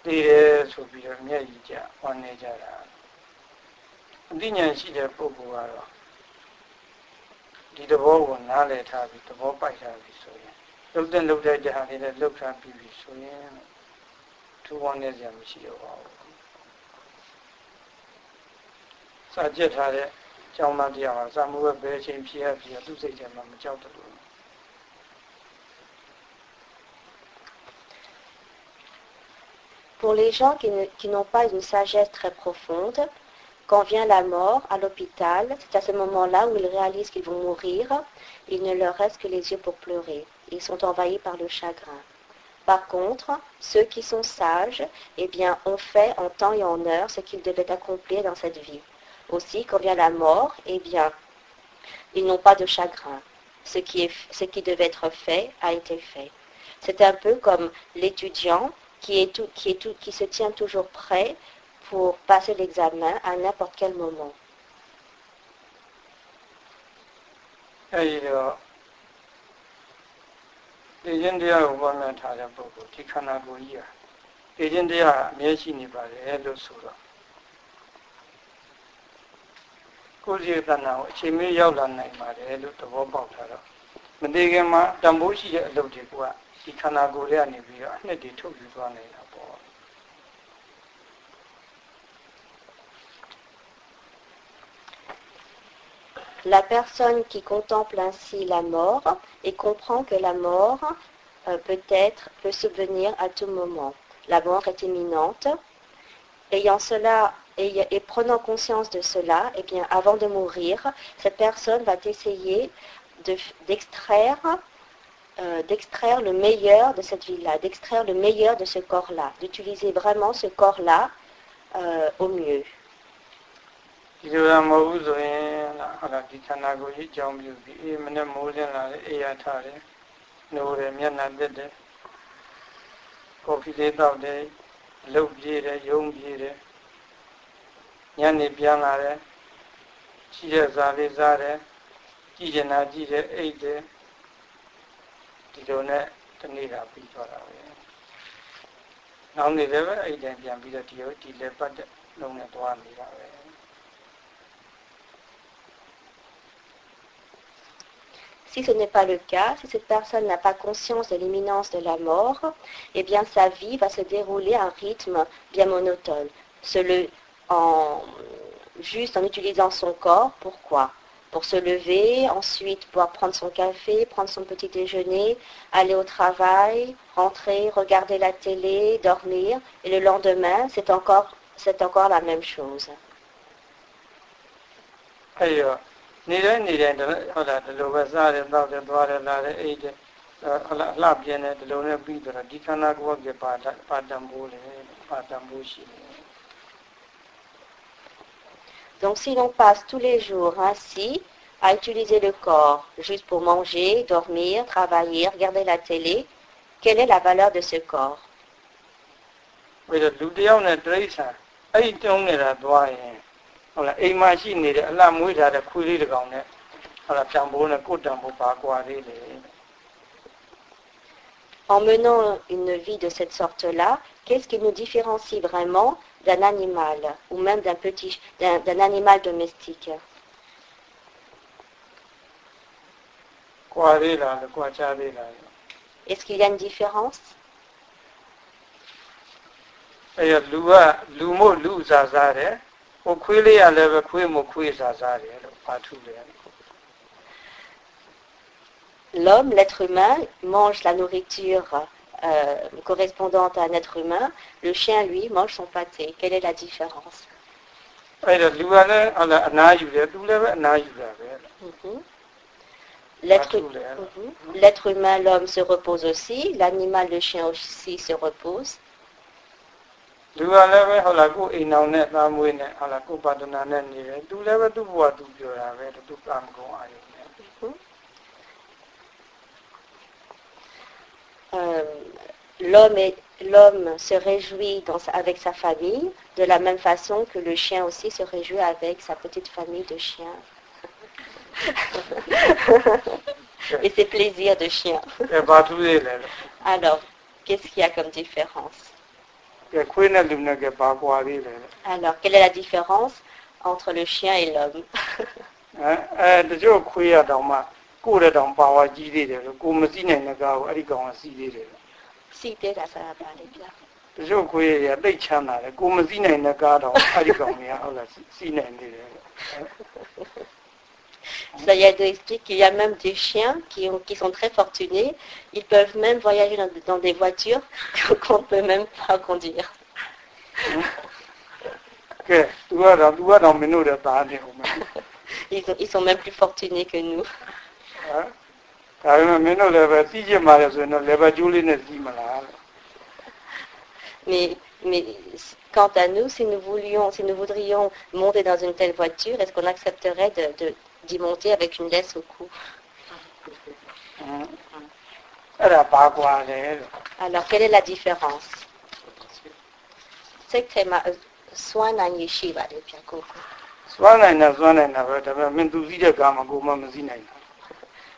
တည်တယ်ဆိုပြီးတော့မျက်ရည်ကျဟောနေကြတာအသိဉာဏ်ရှိတဲ့ပုဂ္ဂိုလ်ကတော့ဒီသဘောကိုနားလည်ထားပြီးသဘောပိုက်ထားပြီးဆိုရင်လုတ်တဲ့လုတ်တဲ့ကြာနေတဲ့လုတ်ထားပြီးပြီဆိုရင်ထူဝမ်းနေစရာမရှိတော့ပါဘူးစာကြက်ထားတဲ့ကျောင်းသားတရားမှာစာမှုပဲဘယ်အချိန်ဖြစ်ရဖြစ်ရသူ့စိတ်ထဲမှာမကြောက်တယ်လို့ Pour les gens qui n'ont pas une sagesse très profonde, quand vient la mort à l'hôpital, c'est à ce moment-là où ils réalisent qu'ils vont mourir, il ne leur reste que les yeux pour pleurer. Ils sont envahis par le chagrin. Par contre, ceux qui sont sages, eh bien, ont fait en temps et en heure ce qu'ils devaient accomplir dans cette vie. Aussi, quand vient la mort, eh bien, ils n'ont pas de chagrin. Ce qui, ce qui devait être fait a été fait. C'est un peu comme l'étudiant qui, est tout- qui, est tout- qui se tient toujours prêt pour passer l'examen à n'importe quel moment. အဲဒီတော့ဒီရင်တရားကိုပေါ်များထားတဲ့ပုဂ္ဂိုလ်ဒီခန္ဓာကိုယ်ကြီးဟာဒီရင်တရားအမြဲရှိနေပါတယ်လို့ဆိုတော့ကိုယ်စီတဏ္ဍာကိုအချိန်မီရောက်လာနိုင်ပါတယ်လို့သဘောပေါက်ထားတော့မသေးခင်မှာတန်ဖိုးရှိတဲ့အလုပ်တွေကဒီခန္ဓာကိုယ်ရဲ့အနေပြီးတော့အနှစ်တွေထုတ်ယူသွားနေတာပေါ့ La personne qui contemple ainsi la mort et comprend que la mort euh, peut être, peut subvenir à tout moment. La mort est imminente. Ayant cela, Et, et prenant conscience de cela, eh bien, avant de mourir, cette personne va essayer de- d'extraire euh, d'extraire le meilleur de cette vie-là, d'extraire le meilleur de ce corps-là, d'utiliser vraiment ce corps-là euh, au mieux. ဒီလိုရမဟုတ်ဘူးဆိုရင်ဟုတ်လားဒီခန္ဓာကိုယ်ကြီးကြောင်းပြုပြီးအေးမနဲ့မိုးလင်းလာတယ်အေးရထားတယ်နှိုးတယ်မျက်နှာတက်တယ်ကော်ဖီလေးတောက်တယ်လှုပ်ပြေးတယ်ယုံပြေးတယ်ညနေပြန်လာတယ်ရှိတဲ့ဇာလေးစားတယ်ကြည့်ကျင်တာကြည့်တယ်အိတ်တယ်ဒီလိုနဲ့တနေ့တာပြီးသွားတာပဲနောက်နေ့လည်းပဲအိတ်တယ်ပြန်ပြီးတော့ဒီလိုဒီလက်ပတ်တဲ့လုံးနဲ့သွားနေတာပဲ Si ce n'est pas le cas, si cette personne n'a pas conscience de l'imminence de la mort, eh bien sa vie va se dérouler à un rythme bien monotone. Se le- en, juste en utilisant son corps, pourquoi Pour se lever, ensuite pouvoir prendre son café, prendre son petit déjeuner, aller au travail, rentrer, regarder la télé, dormir, et le lendemain, c'est encore, c'est encore la même chose. အဲ့တော့နေတိုင်းနေတိုင်းဟုတ်လားဒီလိုပဲစားတယ်တောက်တယ်သွားတယ်လာတယ်အိတ်တယ်ဟုတ်လားအလှပြင်းတယ်ဒီလိုနဲ့ပြီးတော့ဒီခန္ဓာကိုယ်ကပါတပါတံပိုးလေပါတံပိုးရှိတယ် Donc si l'on passe tous les jours ainsi à utiliser le corps juste pour manger, dormir, travailler, regarder la télé, quelle est la valeur de ce corps ပြီးတော့လူတစ်ယောက်နဲ့တိရစ္ဆာန်အဲ့ဒီတုံးနေတာသွားရင်ဟုတ်လားအိမ်မှာရှိနေတဲ့အလှမွေးထားတဲ့ခွေးလေးတစ်ကောင်နဲ့ဟုတ်လားတံပိုးနဲ့ကိုယ်တံပိုးပါကွာလေးလေ En menant une vie de cette sorte-là, qu'est-ce qui nous différencie vraiment d'un animal ou même d'un petit d'un animal domestique. Est-ce qu'il y a une différence? L'homme, l'être humain, mange la nourriture euh, correspondante à un être humain, le chien, lui, mange son pâté. Quelle est la différence mhm. mhm. L'être humain, l'homme se repose aussi, l'animal, le chien aussi se repose. Euh, l'homme se réjouit avec sa famille de la même façon que le chien aussi se réjouit avec sa petite famille de chiens. Et ses plaisirs de chien. Alors, qu'est-ce qu'il y a comme différence? Alors, quelle est la différence entre le chien et l'homme? အဲအဲတချို့ခွေးရတောင်မှကိုယ်တဲ့တောင်ပါဝါကြီးသေးတယ်လို့ကိုယ်မစီးနိုင်တဲ့ကားကိုအဲ့ဒီကောင်ကစီးသေးတယ်လို့ Si, déjà, ça va parler bien. တချို့ခွေးရတိတ်ချမ်းသာတယ်ကိုယ်မစီးနိုင်တဲ့ကားတောင်အဲ့ဒီကောင်ကဟုတ်လားစီးနိုင်သေးတယ်လို့ Ça y a de explique qu'il y a même des chiens qui, ont- qui sont très fortunés. Ils peuvent même voyager dans, dans des voitures qu'on ne peut même pas conduire. ကဲသူကတော့သူကတော့မင်းတို့တဲ့သားနေဦးမယ် Ils, ont- ils sont même plus fortunés que nous. ဟမ်ဒါပေမဲ့မင်းတို့လည်းပဲစီးကျင်ပါလေဆိုရင်တော့လေဘကျိုးလေးနဲ့စီးမလားလို့ Mais, mais quant à nous, si nous voulions, si nous voudrions monter dans une telle voiture, est-ce qu'on accepterait de, de- d'y monter avec une laisse au cou ဟမ်အဲ့ဒါဘာကွာလဲလို့ Alors, quelle est la différence C'est que ma soin n'a ni shiva de bien coco. စွမ်းနိုင်တာစွမ်းနိုင်တာပဲဒါ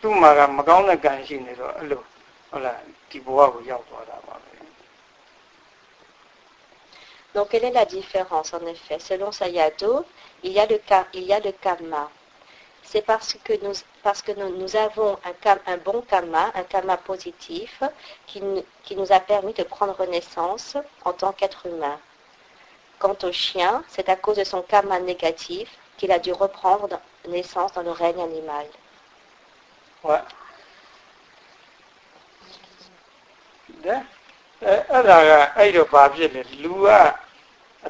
သူ့မှာကမကောင်းတဲ့ကံရှိနေတော့အဲ့လိုဟုတ်လားဒီဘဝကိုရောက်သွားတာပါပဲ Donc, quelle est la différence en effet Selon Sayado, il y a le, il y a le karma. C'est parce que, nous, parce que nous, avons un, un, bon karma, un karma positif, qui, qui nous a permis de prendre naissance en tant qu'être humain. Quant au chien, c'est à cause de son karma négatif qu'il a dû reprendre naissance dans le règne animal. Ouais. တဲ့အဲအဲ့ဒါကအဲ့တော့ဘာဖြစ်လဲလူက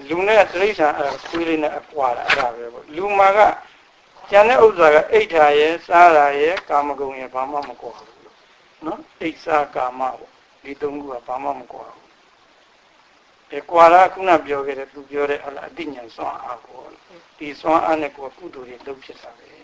လူနဲ့တိရစ္ဆာန်အဲ့ခွေးလေးနဲ့အကွာတာအဲ့ဒါပဲပေါ့လူမှာကကျန်တဲ့ဥစ္စာကအိဋ္ဌာရဲ့စားတာရဲ့ကာမဂုဏ်ရဲ့ဘာမှမကွာဘူးလို့နော်အိဋ္ဌာကာမပေါ့ဒီသုံးခုကဘာမှမကွာဘူးအဲကွာတာခုနပြောခဲ့တဲ့သူပြောတဲ့အလားအတိညာစွမ်းအားကိုဒီစွမ်းအားနဲ့ကိုကုသိုလ်တွေလုပ်ဖြစ်တာပဲ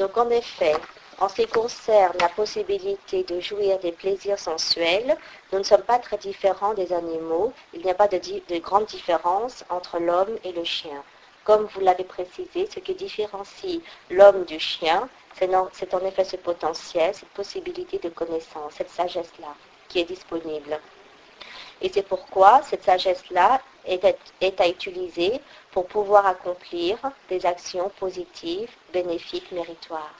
Donc en effet, en ce qui concerne la possibilité de jouir des plaisirs sensuels, nous ne sommes pas très différents des animaux. Il n'y a pas de, de grande différence entre l'homme et le chien. Comme vous l'avez précisé, ce qui différencie l'homme du chien, c'est en effet ce potentiel, cette possibilité de connaissance, cette sagesse-là qui est disponible. Et c'est pourquoi cette sagesse-là est, à utiliser pour pouvoir accomplir des actions positives, bénéfiques, méritoires.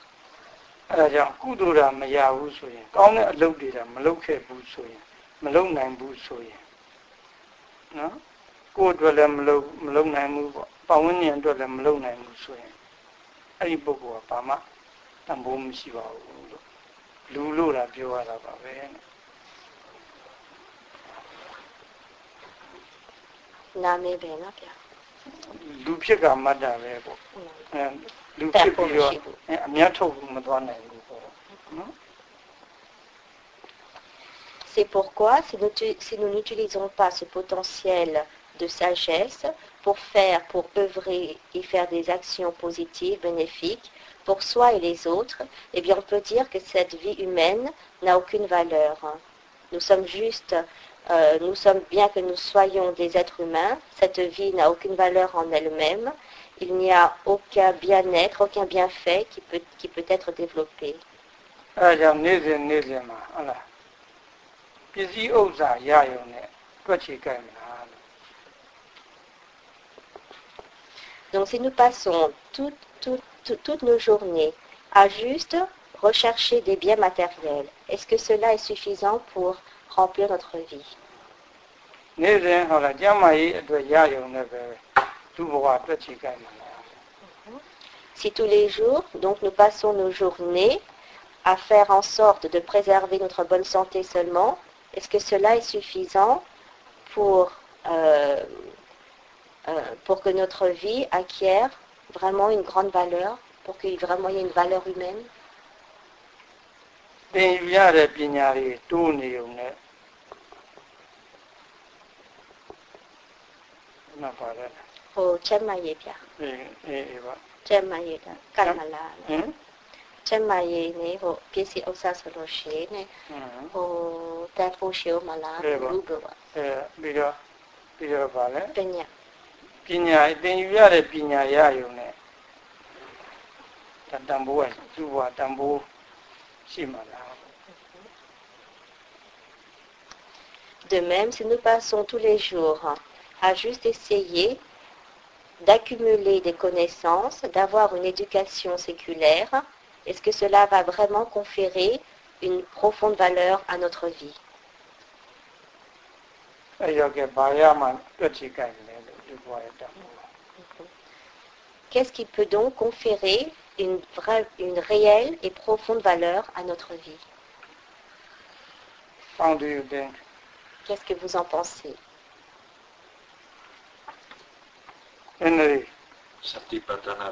နာမည်ပဲနော်ဗျာလူဖြစ်ကမတ်တာပဲပေါ့အဲလူဖြစ်ပြီးတော့အများထုတ်မသွားနိုင်ဘူးပေါ့နော် C'est pourquoi si nous, si nous n'utilisons pas ce potentiel de sagesse pour faire, pour œuvrer et faire des actions positives, bénéfiques pour soi et les autres, eh bien on peut dire que cette vie humaine n'a aucune valeur. Nous sommes juste euh, nous sommes, bien que nous soyons des êtres humains, cette vie n'a aucune valeur en elle-même. Il n'y a aucun bien-être, aucun bienfait qui peut, qui peut être développé. Donc si nous passons toutes nos journées à juste rechercher des biens matériels, est-ce que cela est suffisant pour remplir notre vie. Si tous les jours, donc nous passons nos journées à faire en sorte de préserver notre bonne santé seulement, est-ce que cela est suffisant pour, euh, euh, pour que notre vie acquiert vraiment une grande valeur, pour qu'il vraiment y ait une valeur humaine သင်ယူရတဲ့ပညာတွေတိုးနေုံနဲ့ မှတ်ပါတယ်ဟိုချက်မှရေးပြအေးအေးအေးပါချက်မှရေးတာကတ်မလားဟင်ချက်မှရေးနေဟိုပစ္စည်းဥစ္စာဆိုလို့ရှိရင်ဟိုတက်ဖို့ရှိမလားဘူးကပါအဲပြီးတော့ပြီးတော့ပါလေပညာပညာသင်ယူရတဲ့ပညာရယုံနဲ့တန်ဖိုးကသူ့ဘဝတန်ဖိုး De même, si nous passons tous les jours à juste essayer d'accumuler des connaissances, d'avoir une éducation séculaire, est-ce que cela va vraiment conférer une profonde valeur à notre vie? Qu'est-ce qui peut donc conférer une, vraie, une réelle et profonde valeur à notre vie? Qu'est-ce que vous en pensez?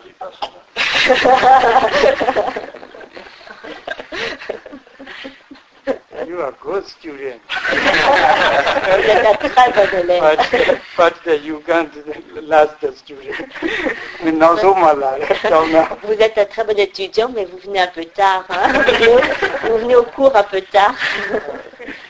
Vipassana. You are good student. Vous êtes un très bon élève. But, but you can't last the student. Vous êtes un très bon étudiant, mais vous venez un peu tard. Hein? vous venez au cours un peu tard.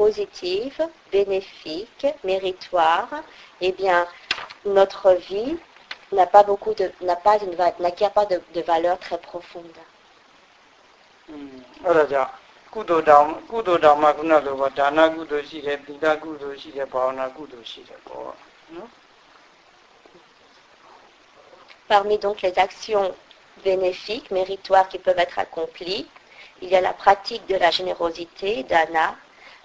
positives, bénéfiques, méritoires, eh bien, notre vie n'a pas beaucoup de, n'a pas une, va- n'acquiert pas de, de valeur très profonde. อืมအဲ့ဒါကြောင့်ကုသိုလ်တောင်ကုသိုလ်တောင်မှခုနလိုပေါ့ဒါနကုသိုလ်ရှိတယ်သီလကုသိုလ်ရှိတယ်ဘာဝနာကုသိုလ်ရှိတယ်ပေါ့နော် Parmi donc les actions bénéfiques, méritoires qui peuvent être accomplies, il y a la pratique de la générosité, dana,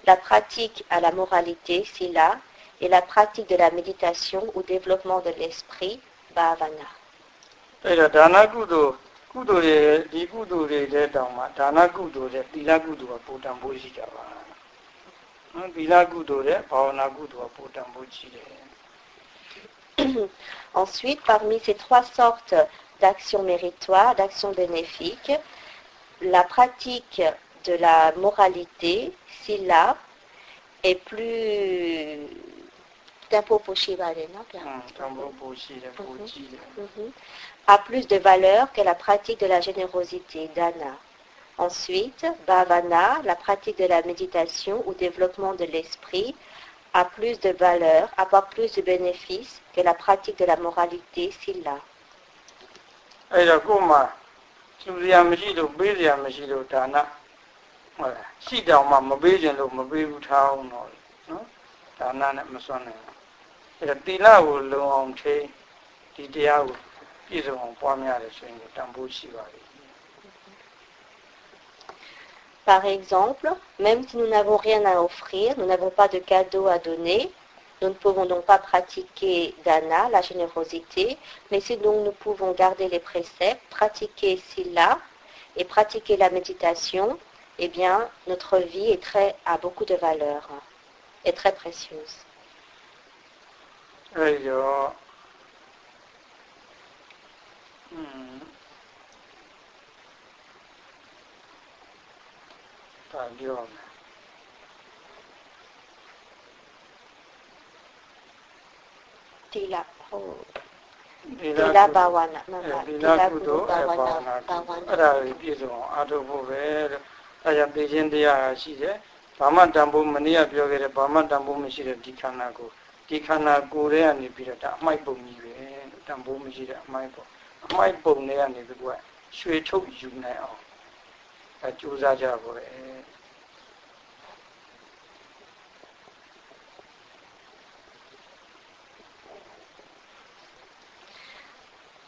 la pratique à la moralité, sila, et la pratique de la méditation ou développement de l'esprit, bhavana. အဲ့တော့ဒါနကုသိုလ်ကုသိုလ်တွေဒီကုသိုလ်တွေတဲ့တောင်မှဒါနကုသိုလ်တဲ့သီလကုသိုလ်ကပိုတန်ဖိုးရှိကြပါနော်သီလကုသိုလ်တဲ့ဘာဝနာကုသိုလ်ကပိုတန်ဖိုးရှိတယ် Ensuite, parmi ces trois sortes d'actions méritoires, d'actions bénéfiques, la pratique de la moralité, sila, est plus... Tempo poshivare, non อืมတန်ဖိုးပိုရှိတယ်ပိုကြီးတယ် Mhm. a plus de valeur que la pratique de la générosité, dana. Ensuite, bhavana, la pratique de la méditation ou développement de l'esprit, a plus de valeur, apporte plus de bénéfices que la pratique de la moralité, sila. အဲ့တော့ကိုယ်မှာသူရမရှိလို့ပေးရမရှိလို့ဒါန ဟုတ်လားရှိတောင်မှမပေးခြင်းလို့မပေးဘူးထားအောင်တော့နော်ဒါနနဲ့မစွန့်နိုင်ဘူးအဲ့တော့သီလကိုလုံအောင်ထိန်းဒီတရားကိုပြည့်စုံအောင်ပွားများတယ်ဆိုရင်တန်ဖိုးရှိပါလိမ့် Par exemple, même si nous n'avons rien à offrir, nous n'avons pas de cadeau à donner, nous ne pouvons donc pas pratiquer dana, la générosité, mais si donc nous pouvons garder les préceptes, pratiquer sila et pratiquer la méditation, eh bien, notre vie est très, a beaucoup de valeur, est très précieuse. အဲ့ဒီတော့อืมဒါပြောမယ် Tila, oh, ဒီ tila bhavana, non, အဲ non, ဒီလ tila ကုသိုလ်အဲဘာဝ bhavana, နာကုသိုလ် bhavana. အဲ့ဒါကိုပြည့်စုံအောင်အားထုတ်ဖို့ပဲတဲ့ အဲကြောင့်သိချင်းတရားရှိတယ်ဘာမှတန်ဖိုးမနေ့ကပြောခဲ့တဲ့ဘာမှတန်ဖိုးမရှိတဲ့ဒီခန္ဓာကိုဒီခန္ဓာကိုယ်ထဲကနေပြီးတော့ဒါအမိုက်ပုံကြီးပဲတန်ဖိုးမရှိတဲ့အမိုက်ပုံအမိုက်ပုံတွေကနေပြီးတော့ရွှေထုတ်ယူနိုင်အောင်အဲကြိုးစားကြပါပဲ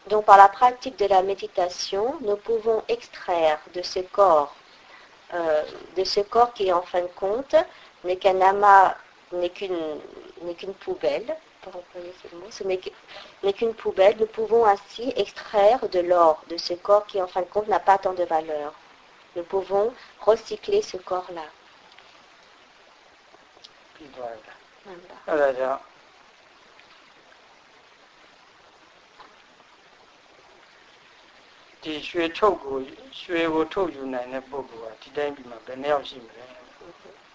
Donc par la pratique de la méditation, nous pouvons extraire de ce corps, euh, de ce corps qui en fin de compte n'est qu'un amas, n'est qu'une, poubelle, pour employer ce n'est, qu'une poubelle, nous pouvons ainsi extraire de l'or de ce corps qui en fin de compte n'a pas tant de valeur. Nous pouvons recycler ce corps-là. Oh ဒါကြောင့်ဒီရွှေထုတ်ကိုရွှေကိုထုတ်ယူနိုင်တဲ့ပုဂ္ဂိုလ်ကဒီတိုင်းပြည်မှာဘယ်နှယောက်ရှိမလဲ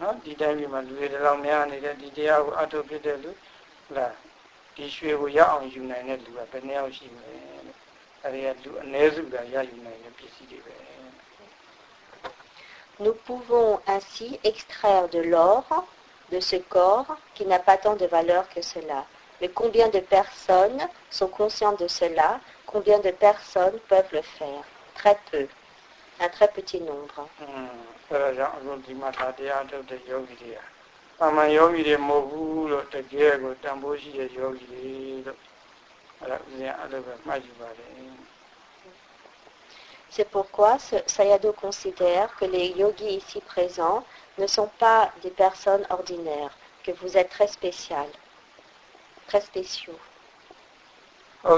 နော်ဒီတိုင်းပြည်မှာလူတွေတလောက်များနေတဲ့ဒီတရားကိုအထုတ်ဖြစ်တဲ့လူဟုတ်လားဒီရွှေကိုရအောင်ယူနိုင်တဲ့လူကဘယ်နှယောက်ရှိမလဲအဲဒီကလူအ ਨੇ စုကရယူနိုင်တဲ့ပစ္စည်းတွေပဲ Nous pouvons ainsi extraire de l'or de ce corps qui n'a pas tant de valeur que cela. Mais combien de personnes sont conscientes de cela Combien de personnes peuvent le faire Très peu, un très petit nombre. C'est pourquoi ce Sayado considère que les yogis ici présents ne sont pas des personnes ordinaires, que vous êtes très spécial, très spéciaux. Oh.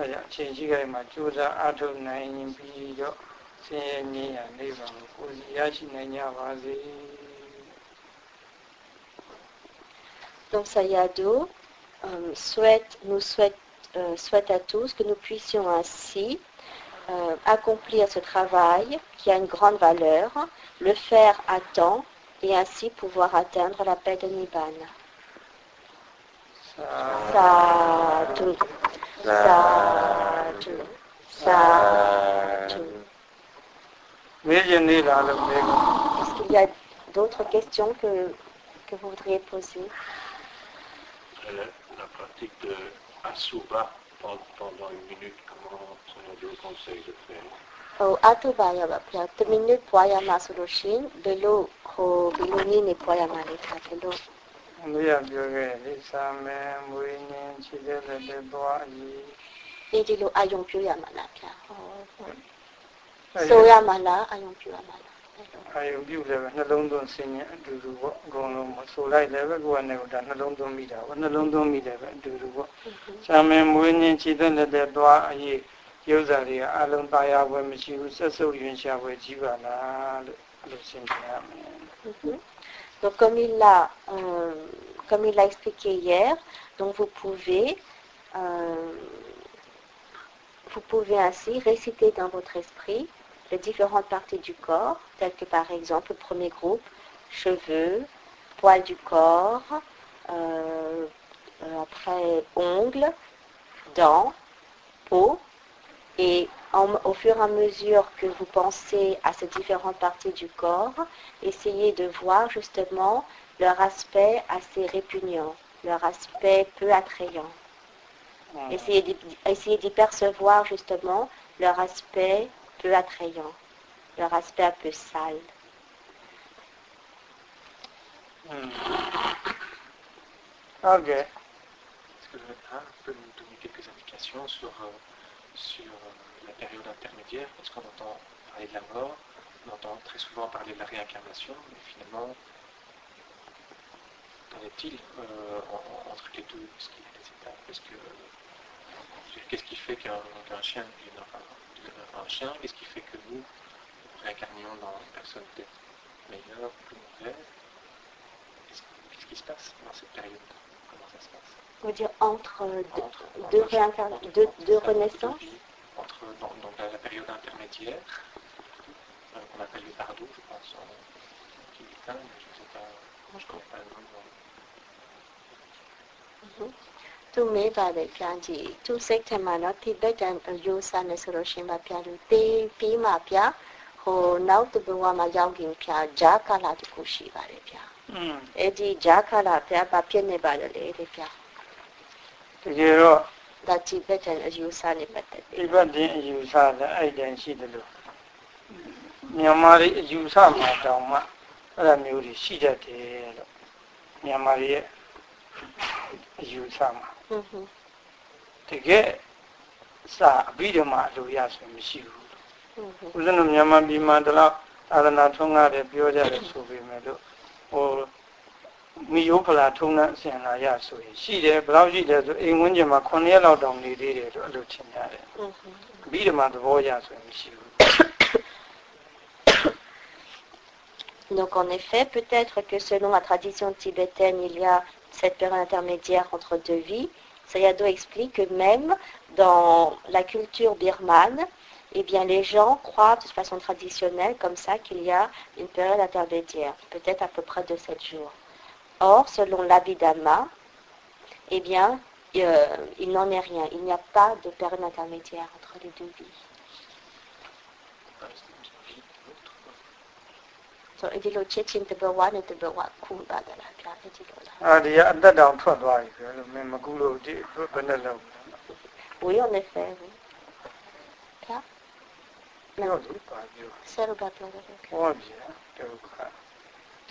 အဲကြောင့်အချိန်ကြီးကြိုင်မှာကြိုးစားအထုနိုင်ပြီးတော့ဆင်းရဲငြိမ်းရနိဗ္ဗာန်ကိုကိုယ်စီရရှိနိုင်ကြပါစေ Donc Sayado euh, souhaite, nous souhaite, euh, souhaite à tous que nous puissions ainsi euh, accomplir ce travail qui a une grande valeur, le faire à temps et ainsi pouvoir atteindre la paix de Nibbana. သာ Sadhu, Sadhu, Sadhu. Est-ce qu'il y a d'autres questions que, que vous voudriez poser? La, la pratique de Asuba pendant une minute, comment on vous conseille de faire? Oh, Au atubaya bapya tuminu poya masurushin belo oh, ho biloni ne poya malika belo လို့ရှိရင်ဘယ်လိုဟိုဘယ်လိုနည်းနဲ့ပွားရမှာလဲခါဘယ်လိုအမေရပြောခဲ့လိစာမဲမွေးနင်းခြေတဲ့လက်တဲ့သွားအကြီးဒီဒီလိုအာယုံပြရမှာလားဗျာဟောအဲဆိုရမှာလားအာယုံပြရမှာလားဘယ်လိုအာယုံပြုလည်းပဲနှလုံးသွင်းဆင်းရဲအတူတူပေါ့အကုန်လုံးပေါ့ဆိုလိုက်လည်းပဲကိုယ်ကနေကဒါနှလုံးသွင်းမိတာပေါ့နှလုံးသွင်းမိတယ်ပဲအတူတူပေါ့စာမဲမွေးနင်းခြေတဲ့လက်တဲ့သွားအကြီးရုပ်စာတွေကအလုံးသားရပွဲမရှိဘူးဆက်စုပ်ရင်ရှာပွဲကြီးပါလားလို့အဲ့လိုရှင်းပြရမယ် Mhm. Donc comme il l'a euh, comme il l'a expliqué hier, donc vous pouvez euh, vous pouvez ainsi réciter dans votre esprit les différentes parties du corps, telles que par exemple le premier groupe, cheveux, poils du corps, euh, après ongles, dents, peau, et au fur et à mesure que vous pensez à ces différentes parties du corps, essayez de voir justement leur aspect assez répugnant, leur aspect peu attrayant. Essayez, d'y percevoir justement leur aspect peu attrayant, leur aspect un peu sale. Hmm. Ok. Est-ce que je vais nous donner quelques indications sur euh, euh, la période intermédiaire Parce qu'on entend parler de la mort, on entend très souvent parler de la réincarnation, mais finalement, qu'en est-il euh, en- en- entre les deux Est-ce qu'il y a des étapes? Est-ce que, dire, Qu'est-ce qui fait qu'un chien devienne un chien? Qu'est-ce qui fait que nous réincarnions dans une personne peut-être meilleure, plus mauvaise? Qu'est-ce qui se passe dans cette période? Comment ça se passe? Vous dire entre euh, deux, entre, deux entre- deux- deux sa vie de renaissances entre dans, dans la, la période intermédiaire, euh, qu'on appelle le bardo, je pense, en tibétain, mais je ne sais pas, moi je ne connais pas le nom. euh, သူမေးပါတယ်ဗျာကြီးသူစိတ်ထဲမှာတော့တိဘက်တန်ရိုးစားနေဆိုလို့ရှရင်ပါဗျာလူတေးပြီးမှဗျာဟိုနောက်တစ်ဘဝမှာရောက်ရင်ဗျာဂျာကာလာတစ်ခုရှိပါတယ်ဗျာ อืม အဲ့ဒီဂျာကာလာဗျာဘာဖြစ်နေပါလဲလေတဲ့ဗျာ တကယ်တော့ ဒါတိဘက်တန်အယူဆနဲ့ပတ်သက်ဒီပြီးဘက်တင်အယူဆလည်းအဲ့တန်ရှိတယ်လို့မြန်မာတွေအယူဆမှာတောင်မှအဲ့လိုမျိုးတွေရှိတတ်တယ်လို့မြန်မာတွေရဲ့အယူဆမှာဟွန်းဟွန်းတကယ်စာအဘိဓမ္မာအလိုရဆိုရင်မရှိဘူးဟွန်းဟွန်းဦးဇင်းတို့မြန်မာပြည်မှာဒီလောက်သာသနာထုံးကားတယ်ပြောကြတယ်ဆိုပေမဲ့လို့ဟို မိယိုးဖလာထုံးတဲ့အစဉ်လာရဆိုရင်ရှိတယ်ဘယ်လောက်ရှိတယ်ဆိုအိမ်ဝန်းကျင်မှာ9ရက်လောက်တောင်နေသေးတယ်လို့အဲ့လိုထင်ကြတယ် ဟွန်းဟွန်း အဘိဓမ္မာသဘောရဆိုရင်မရှိဘူး Donc en effet, peut-être que selon la tradition tibétaine, il y a cette période intermédiaire entre deux vies. Sayadaw explique que même dans la culture birmane, eh bien, les gens croient de façon traditionnelle comme ça qu'il y a une période intermédiaire, peut-être à peu près de sept jours. Or, selon l'Abhidhamma, eh bien, euh, il n'en est rien. Il n'y a pas de période intermédiaire entre les deux vies. Oui, en effet, ဒ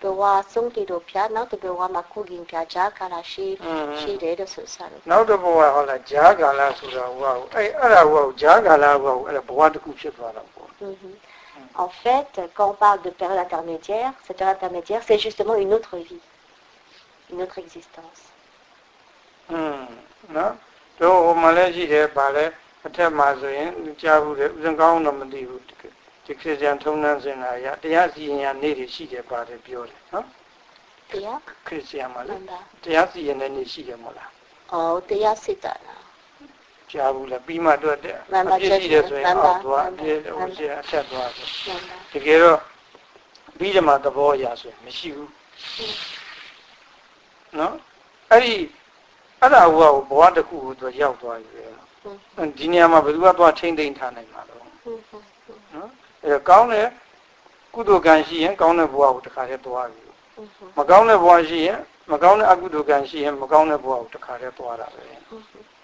tu peux voir, tu peux voir son qui doit pia, non, tu peux voir ma cougine pia, ja, karashi, shi de de ce ça. နောက်တစ်ဘဝဟုတ်လားဂျားကာလဆိုတာဟိုကအဲ့အဲ့ဒါဟိုကဂျားကာလဟိုကအဲ့ဒါဘဝတစ်ခုဖြစ်သွားတာပေါ့ Mhm. En fait, quand on parle de période intermédiaire, cette période intermédiaire, c'est justement une autre vie, une autre existence. อืมနော်တော့ဟိုမှလည်းရှိတယ်ဗာလဲအထက်မှာဆိုရင်ကြားဘူးတယ်ဥစဉ်ကောင်းတော့မသိဘူးဒီ ဒီခရစ်ယာန်ထုံးတမ်းစင်တာရတရားစီရင်ရနေ့တွေရှိတယ်ပါတယ်ပြောတယ်နော် Théa, ခရစ်ယာန်မှာလေ Manda. တရားစီရင်တဲ့နေ့ရှိတယ်မဟုတ်လား Oh, Théa, c'est un. ကြားဘူးလားပြီးမှတွေ့တယ်မှန်ပါအပြစ်ရှိတယ်ဆိုရင်မှန်ပါအောက်သွားမှအန်ပါပြစ်ဟိုရှိအထက်သွားဆို Manda. တကယ်တော့ပြီးတယ်မှာသဘောအရဆိုရင်မရှိဘူးနော်အဲ့ဒီအဲ့ဒါဟိုကဘဝတစ်ခုကိုသူရောက်သွားပြီပဲ Mhm. ဒီနေရာမှာဘယ်သူကသွားထိမ့်သိမ့်ထားနိုင်မှာတော့ Mhm. နော် အဲကောင်းတဲ့ကုသိုလ်ကံရှိရင်ကောင်းတဲ့ဘဝကိုတစ်ခါတည်းသွားပြီ Mhm. မကောင်းတဲ့ဘဝရှိရင်မကောင်းတဲ့အကုသိုလ်ကံရှိရင်မကောင်းတဲ့ဘဝကိုတစ်ခါတည်းသွားတာပဲ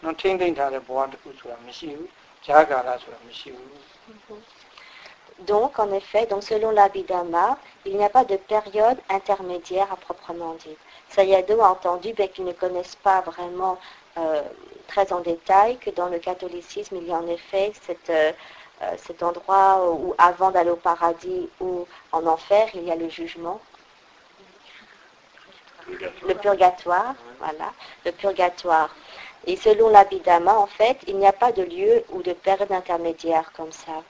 နော်ထိမ့်သိမ့်ထားတဲ့ဘဝတစ်ခုဆိုတာမရှိဘူးဈာကာလဆိုတာမရှိဘူး Donc, en effet, donc selon l'Abhidhamma, il n'y a pas de période intermédiaire à proprement dit. Sayadaw a entendu, bien qu'ils ne connaissent pas vraiment euh, très en détail, que dans le catholicisme, il y a en effet cette, euh, euh, cet endroit où, avant d'aller au paradis ou en enfer, il y a le jugement, le purgatoire, voilà, le purgatoire. Et selon l'Abhidhamma, en fait, il n'y a pas de lieu ou de période intermédiaire comme ça.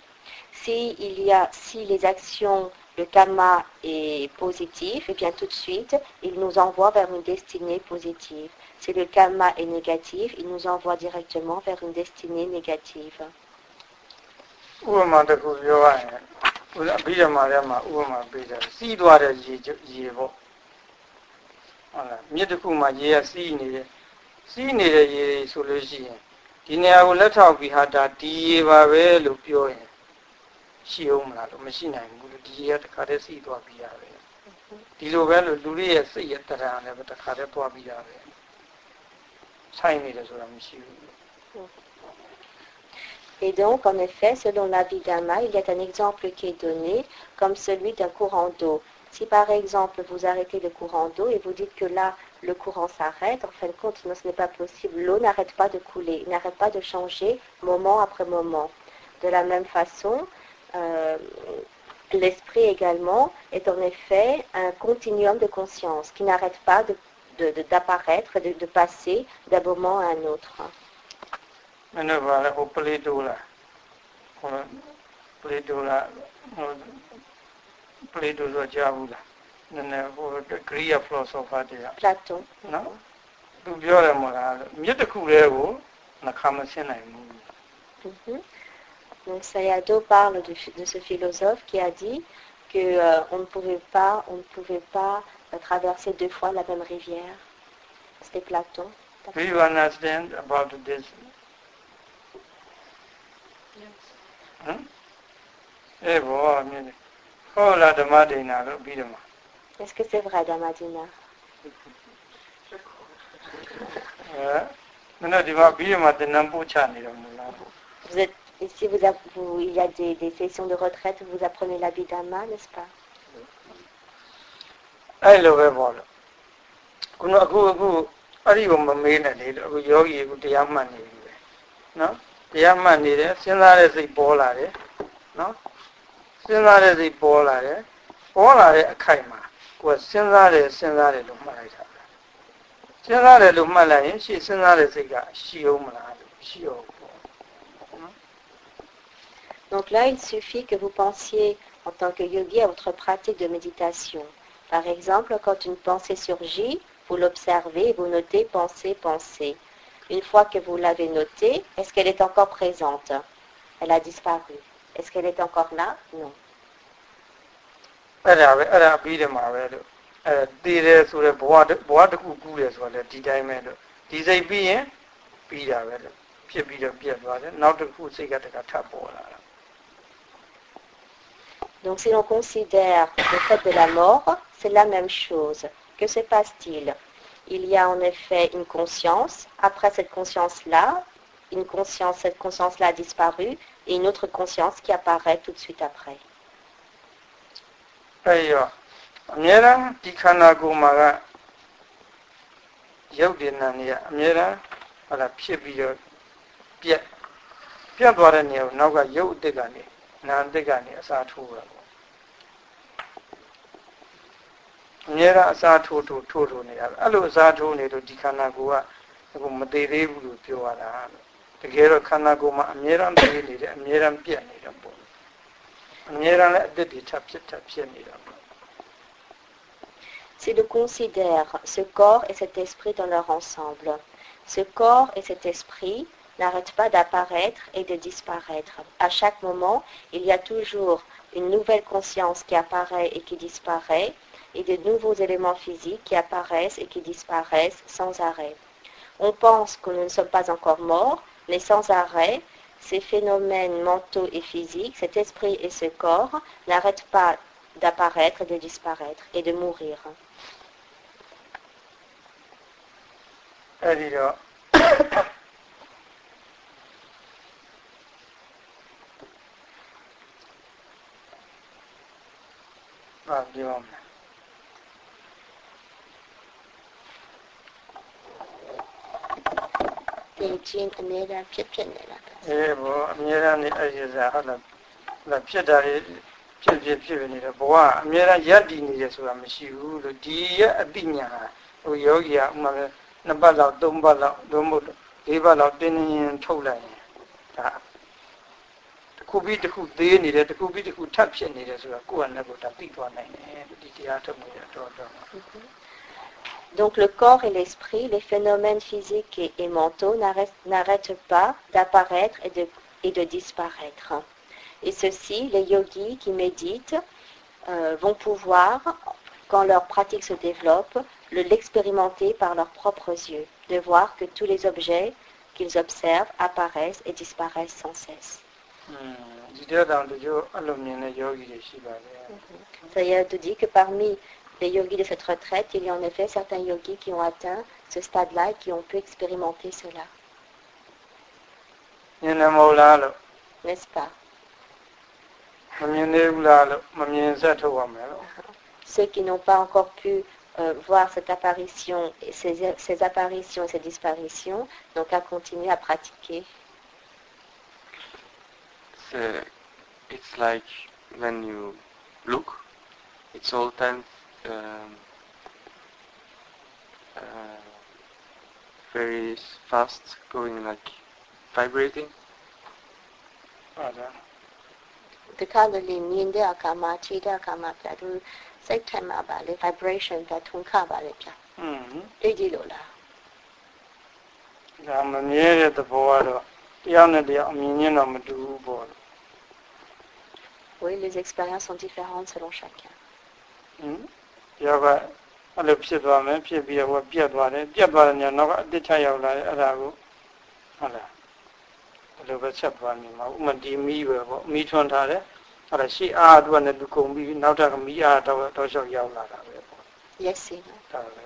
Si il y a, si les actions, le karma est positif, et bien tout de suite, il nous envoie vers une destinée positive. Si le karma est négatif, il nous envoie directement vers une destinée négative. ဥပမာတစ်ခုပြောရရင်ဥပအဘိဓမ္မာထဲမှာဥပမာပေးတယ်စီးသွားတဲ့ရေရေပေါ့ဟုတ်လားမြစ်တစ်ခုမှာရေကစီးနေတယ်စီးနေတဲ့ရေတွေဆိုလို့ရှိရင်ဒီနေရာကိုလက်ထောက်ပြီးဟာဒါဒီရေပါပဲလို့ပြောရင်ရှိအောင်မလားလို့မရှိနိုင်ဘူးလို့ဒီရေကတစ်ခါတည်းစီးသွားပြီးရတယ်ဒီလိုပဲလို့လူတွေရဲ့စိတ်ရဲ့တရားလည်းပဲတစ်ခါတည်းသွားပြီးရတယ်ဆိုင်နေတယ်ဆိုတာမရှိဘူး Et donc, en effet, selon l'Abhidhamma, il y a un exemple qui est donné comme celui d'un courant d'eau. Si par exemple vous arrêtez le courant d'eau et vous dites que là, le courant s'arrête, en fin de compte, ce n'est pas possible. L'eau n'arrête pas de couler, n'arrête pas de changer moment après moment. De la même façon, euh, l'esprit également est en effet un continuum de conscience qui n'arrête pas d'apparaître, de passer d'un moment à un autre မင်းတို့ကလည်းဟိုပလေးတိုးလာဟိုပလေးတိုးလာဟိုပလေးတိုးဆိုကြားဘူးလားနည်းနည်းဟိုဂရိယဖလောဆိုဖာတွေက Platon. နော်သူပြောတယ်မို့လားမြစ်တစ်ခုတည်းကိုနှခါမဆင်းနိုင်ဘူး Mhm. Donc Sayadaw parle de, de ce philosophe qui a dit que euh, on ne pouvait pas, on ne pouvait pas euh, traverser deux fois la même rivière. C'était Platon. Do you understand about this ဟမ်အေးဘောမြင်တယ်ဟောလာဓမ္မဒိနာလို့ပြီးတယ်မှာ Est-ce que c'est vrai, Damadina အဲမင်းတို့ဒီမှာပြီးတယ်မှာတင်နံပို့ချနေတော့မလား Vous êtes ici, vous, a- vous- il y a des, des sessions de retraite où vous apprenez l'abhidhamma, n'est-ce pas အဲ့လိုပဲပေါ့လို့ခုနအခုအခုအဲ့ဒီကိုမမေးနဲ့လေအခုယောဂီအခုတရားမှတ်နေပြီပဲနော် တရားမှတ်နေတယ်စဉ်းစားတဲ့စိတ်ပေါ်လာတယ်နော်စဉ်းစားတဲ့စိတ်ပေါ်လာတယ်ပေါ်လာတဲ့အခိုက်မှာကိုယ်စဉ်းစားတယ်စဉ်းစားတယ်လို့မှတ်လိုက်တာပဲစဉ်းစားတယ်လို့မှတ်လိုက်ရင်ရှေ့စဉ်းစားတဲ့စိတ်ကရှိအောင်မလားလို့ရှိအောင်ပေါ့ Donc là, il suffit que vous pensiez en tant que yogi à votre pratique de méditation. Par exemple, quand une pensée surgit, vous l'observez et vous notez pensée, pensée. Une fois que vous l'avez notée, est-ce qu'elle est encore présente? Elle a disparu. Est-ce qu'elle est encore là? Non. Donc si l'on considère le fait de la mort, c'est la même chose. Que se passe-t-il? Il y a en effet une conscience. Après cette conscience-là, une conscience, cette conscience-là a disparu et une autre conscience qui apparaît tout de suite après. အဲဒီတော့အများရန်ဒီခန္ဓာကိုယ်မှာကရုပ်တည်နာနေရအများရန်ဟလာဖြစ်ပြီးတော့ပြက်ပြက်သွားတဲ့နေရာကိုနောက်ကရုပ်အစ်စ်ကနေနာအစ်စ်ကနေအစားထိုးတာ အများရန်အစားထိုးထိုးထိုးထိုးနေတာအဲ့လိုအစားထိုးနေလို့ဒီခန္ဓာကိုယ်ကအခုမသေးသေးဘူးလို့ပြောရတာတကယ်တော့ခန္ဓာကိုယ်မှာအများရန်သေးနေတယ်အများရန်ပြက်နေတယ်ပေါ့အများရန်လည်းအစ်စ်တွေထပ်ဖြစ်ထပ်ဖြစ်နေတာပေါ့ Si l'on considère ce corps et cet esprit dans leur ensemble, ce corps et cet esprit n'arrêtent pas d'apparaître et de disparaître. À chaque moment, il y a toujours une nouvelle conscience qui apparaît et qui disparaît, et de nouveaux éléments physiques qui apparaissent et qui disparaissent sans arrêt. On pense que nous ne sommes pas encore morts, mais sans arrêt, ces phénomènes mentaux et physiques, cet esprit et ce corps, n'arrêtent pas d'apparaître, de disparaître et de mourir. ပြောမလဲတင်ချင်းအမြဲတမ်းဖြစ်ဖြစ်နေတာပဲအေးဘောအများရန်နေအဲ့ဒီစားဟုတ်လားလာဖြစ်တာတွေဖြစ်ဖြစ်ဖြစ်နေတယ်ဘဝအများရန်ရက်တည်နေတယ်ဆိုတာမရှိဘူးလို့ဒီရဲ့အတိညာဟိုယောဂီကဥမာလဲနှစ်ပတ်လောက်သုံးပတ်လောက်ဒုမို့လေးပတ်လောက်တင်းတင်းထုတ်လိုက်ရင်ဒါတစ်ခုပြီးတစ်ခုသေးနေတယ်တစ်ခုပြီးတစ်ခုထပ်ဖြစ်နေတယ်ဆိုတာကိုယ့်အနေနဲ့ကိုဒါသိသွားနိုင်တယ်ဒီတရားထုတ်နေတော့တော့ Donc le corps et l'esprit, les phénomènes physiques et, mentaux n'arrêtent pas d'apparaître et de, disparaître. Et ceci, les yogis qui méditent euh, vont pouvoir, quand leur pratique se développe, l'expérimenter par leurs propres yeux, de voir que tous les objets qu'ils observent apparaissent et disparaissent sans cesse. Ça y est, dit que parmi les yogis de cette retraite, il y a en effet certains yogis qui ont atteint ce stade-là et qui ont pu expérimenter cela. N'est-ce pas? Uh-huh. Ceux qui n'ont pas encore pu euh, voir cette apparition, ces, ces apparitions et ces disparitions, donc à continuer à pratiquer. C'est, it's like when you look, it's all time very fast, going like vibrating. ဟုတ်လား ဒီခါလေးမြင်တဲ့အခါမှာခြေတဲ့အခါမှာပြသူစိတ်ထဲမှာပါလေ vibration ပြထုံခပါလေပြ อืม သိကြည့်လို့လား ဒါမမြဲတဲ့သဘောကတော့တရားနဲ့တရားအမြင်ချင်းတော့မတူဘူးပေါ့လို့ Oui, les expériences sont différentes selon chacun. ဟင် တရားကအဲ့လိုဖြစ်သွားမယ်ဖြစ်ပြီးတော့ပြတ်သွားတယ်ပြတ်သွားတဲ့ညနောက်ကအတစ်ချရောက်လာတယ်အဲ့ဒါကိုဟုတ်လားဘယ်လိုပဲဆက်သွားနေမှာဥမဒီမီးပဲပေါ့မီးထွန်းထားတယ်အဲ့ဒါရှိအားအတွက်နဲ့သူကုန်ပြီးနောက်ထပ်မီးအားတော့တော့လျှောက်ရောက်လာတာပဲပေါ့ Yes, c'est vrai. ဒါပဲ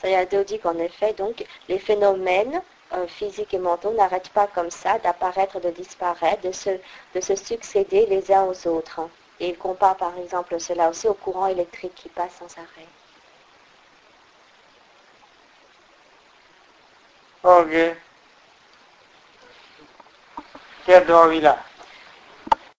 Sayadaw dit qu'en effet, donc, les phénomènes euh, physiques et mentaux n'arrêtent pas comme ça d'apparaître, de disparaître, de se, de se succéder les uns aux autres. Et il compare par exemple cela aussi au courant électrique qui passe sans arrêt. Ok. Quel dormi là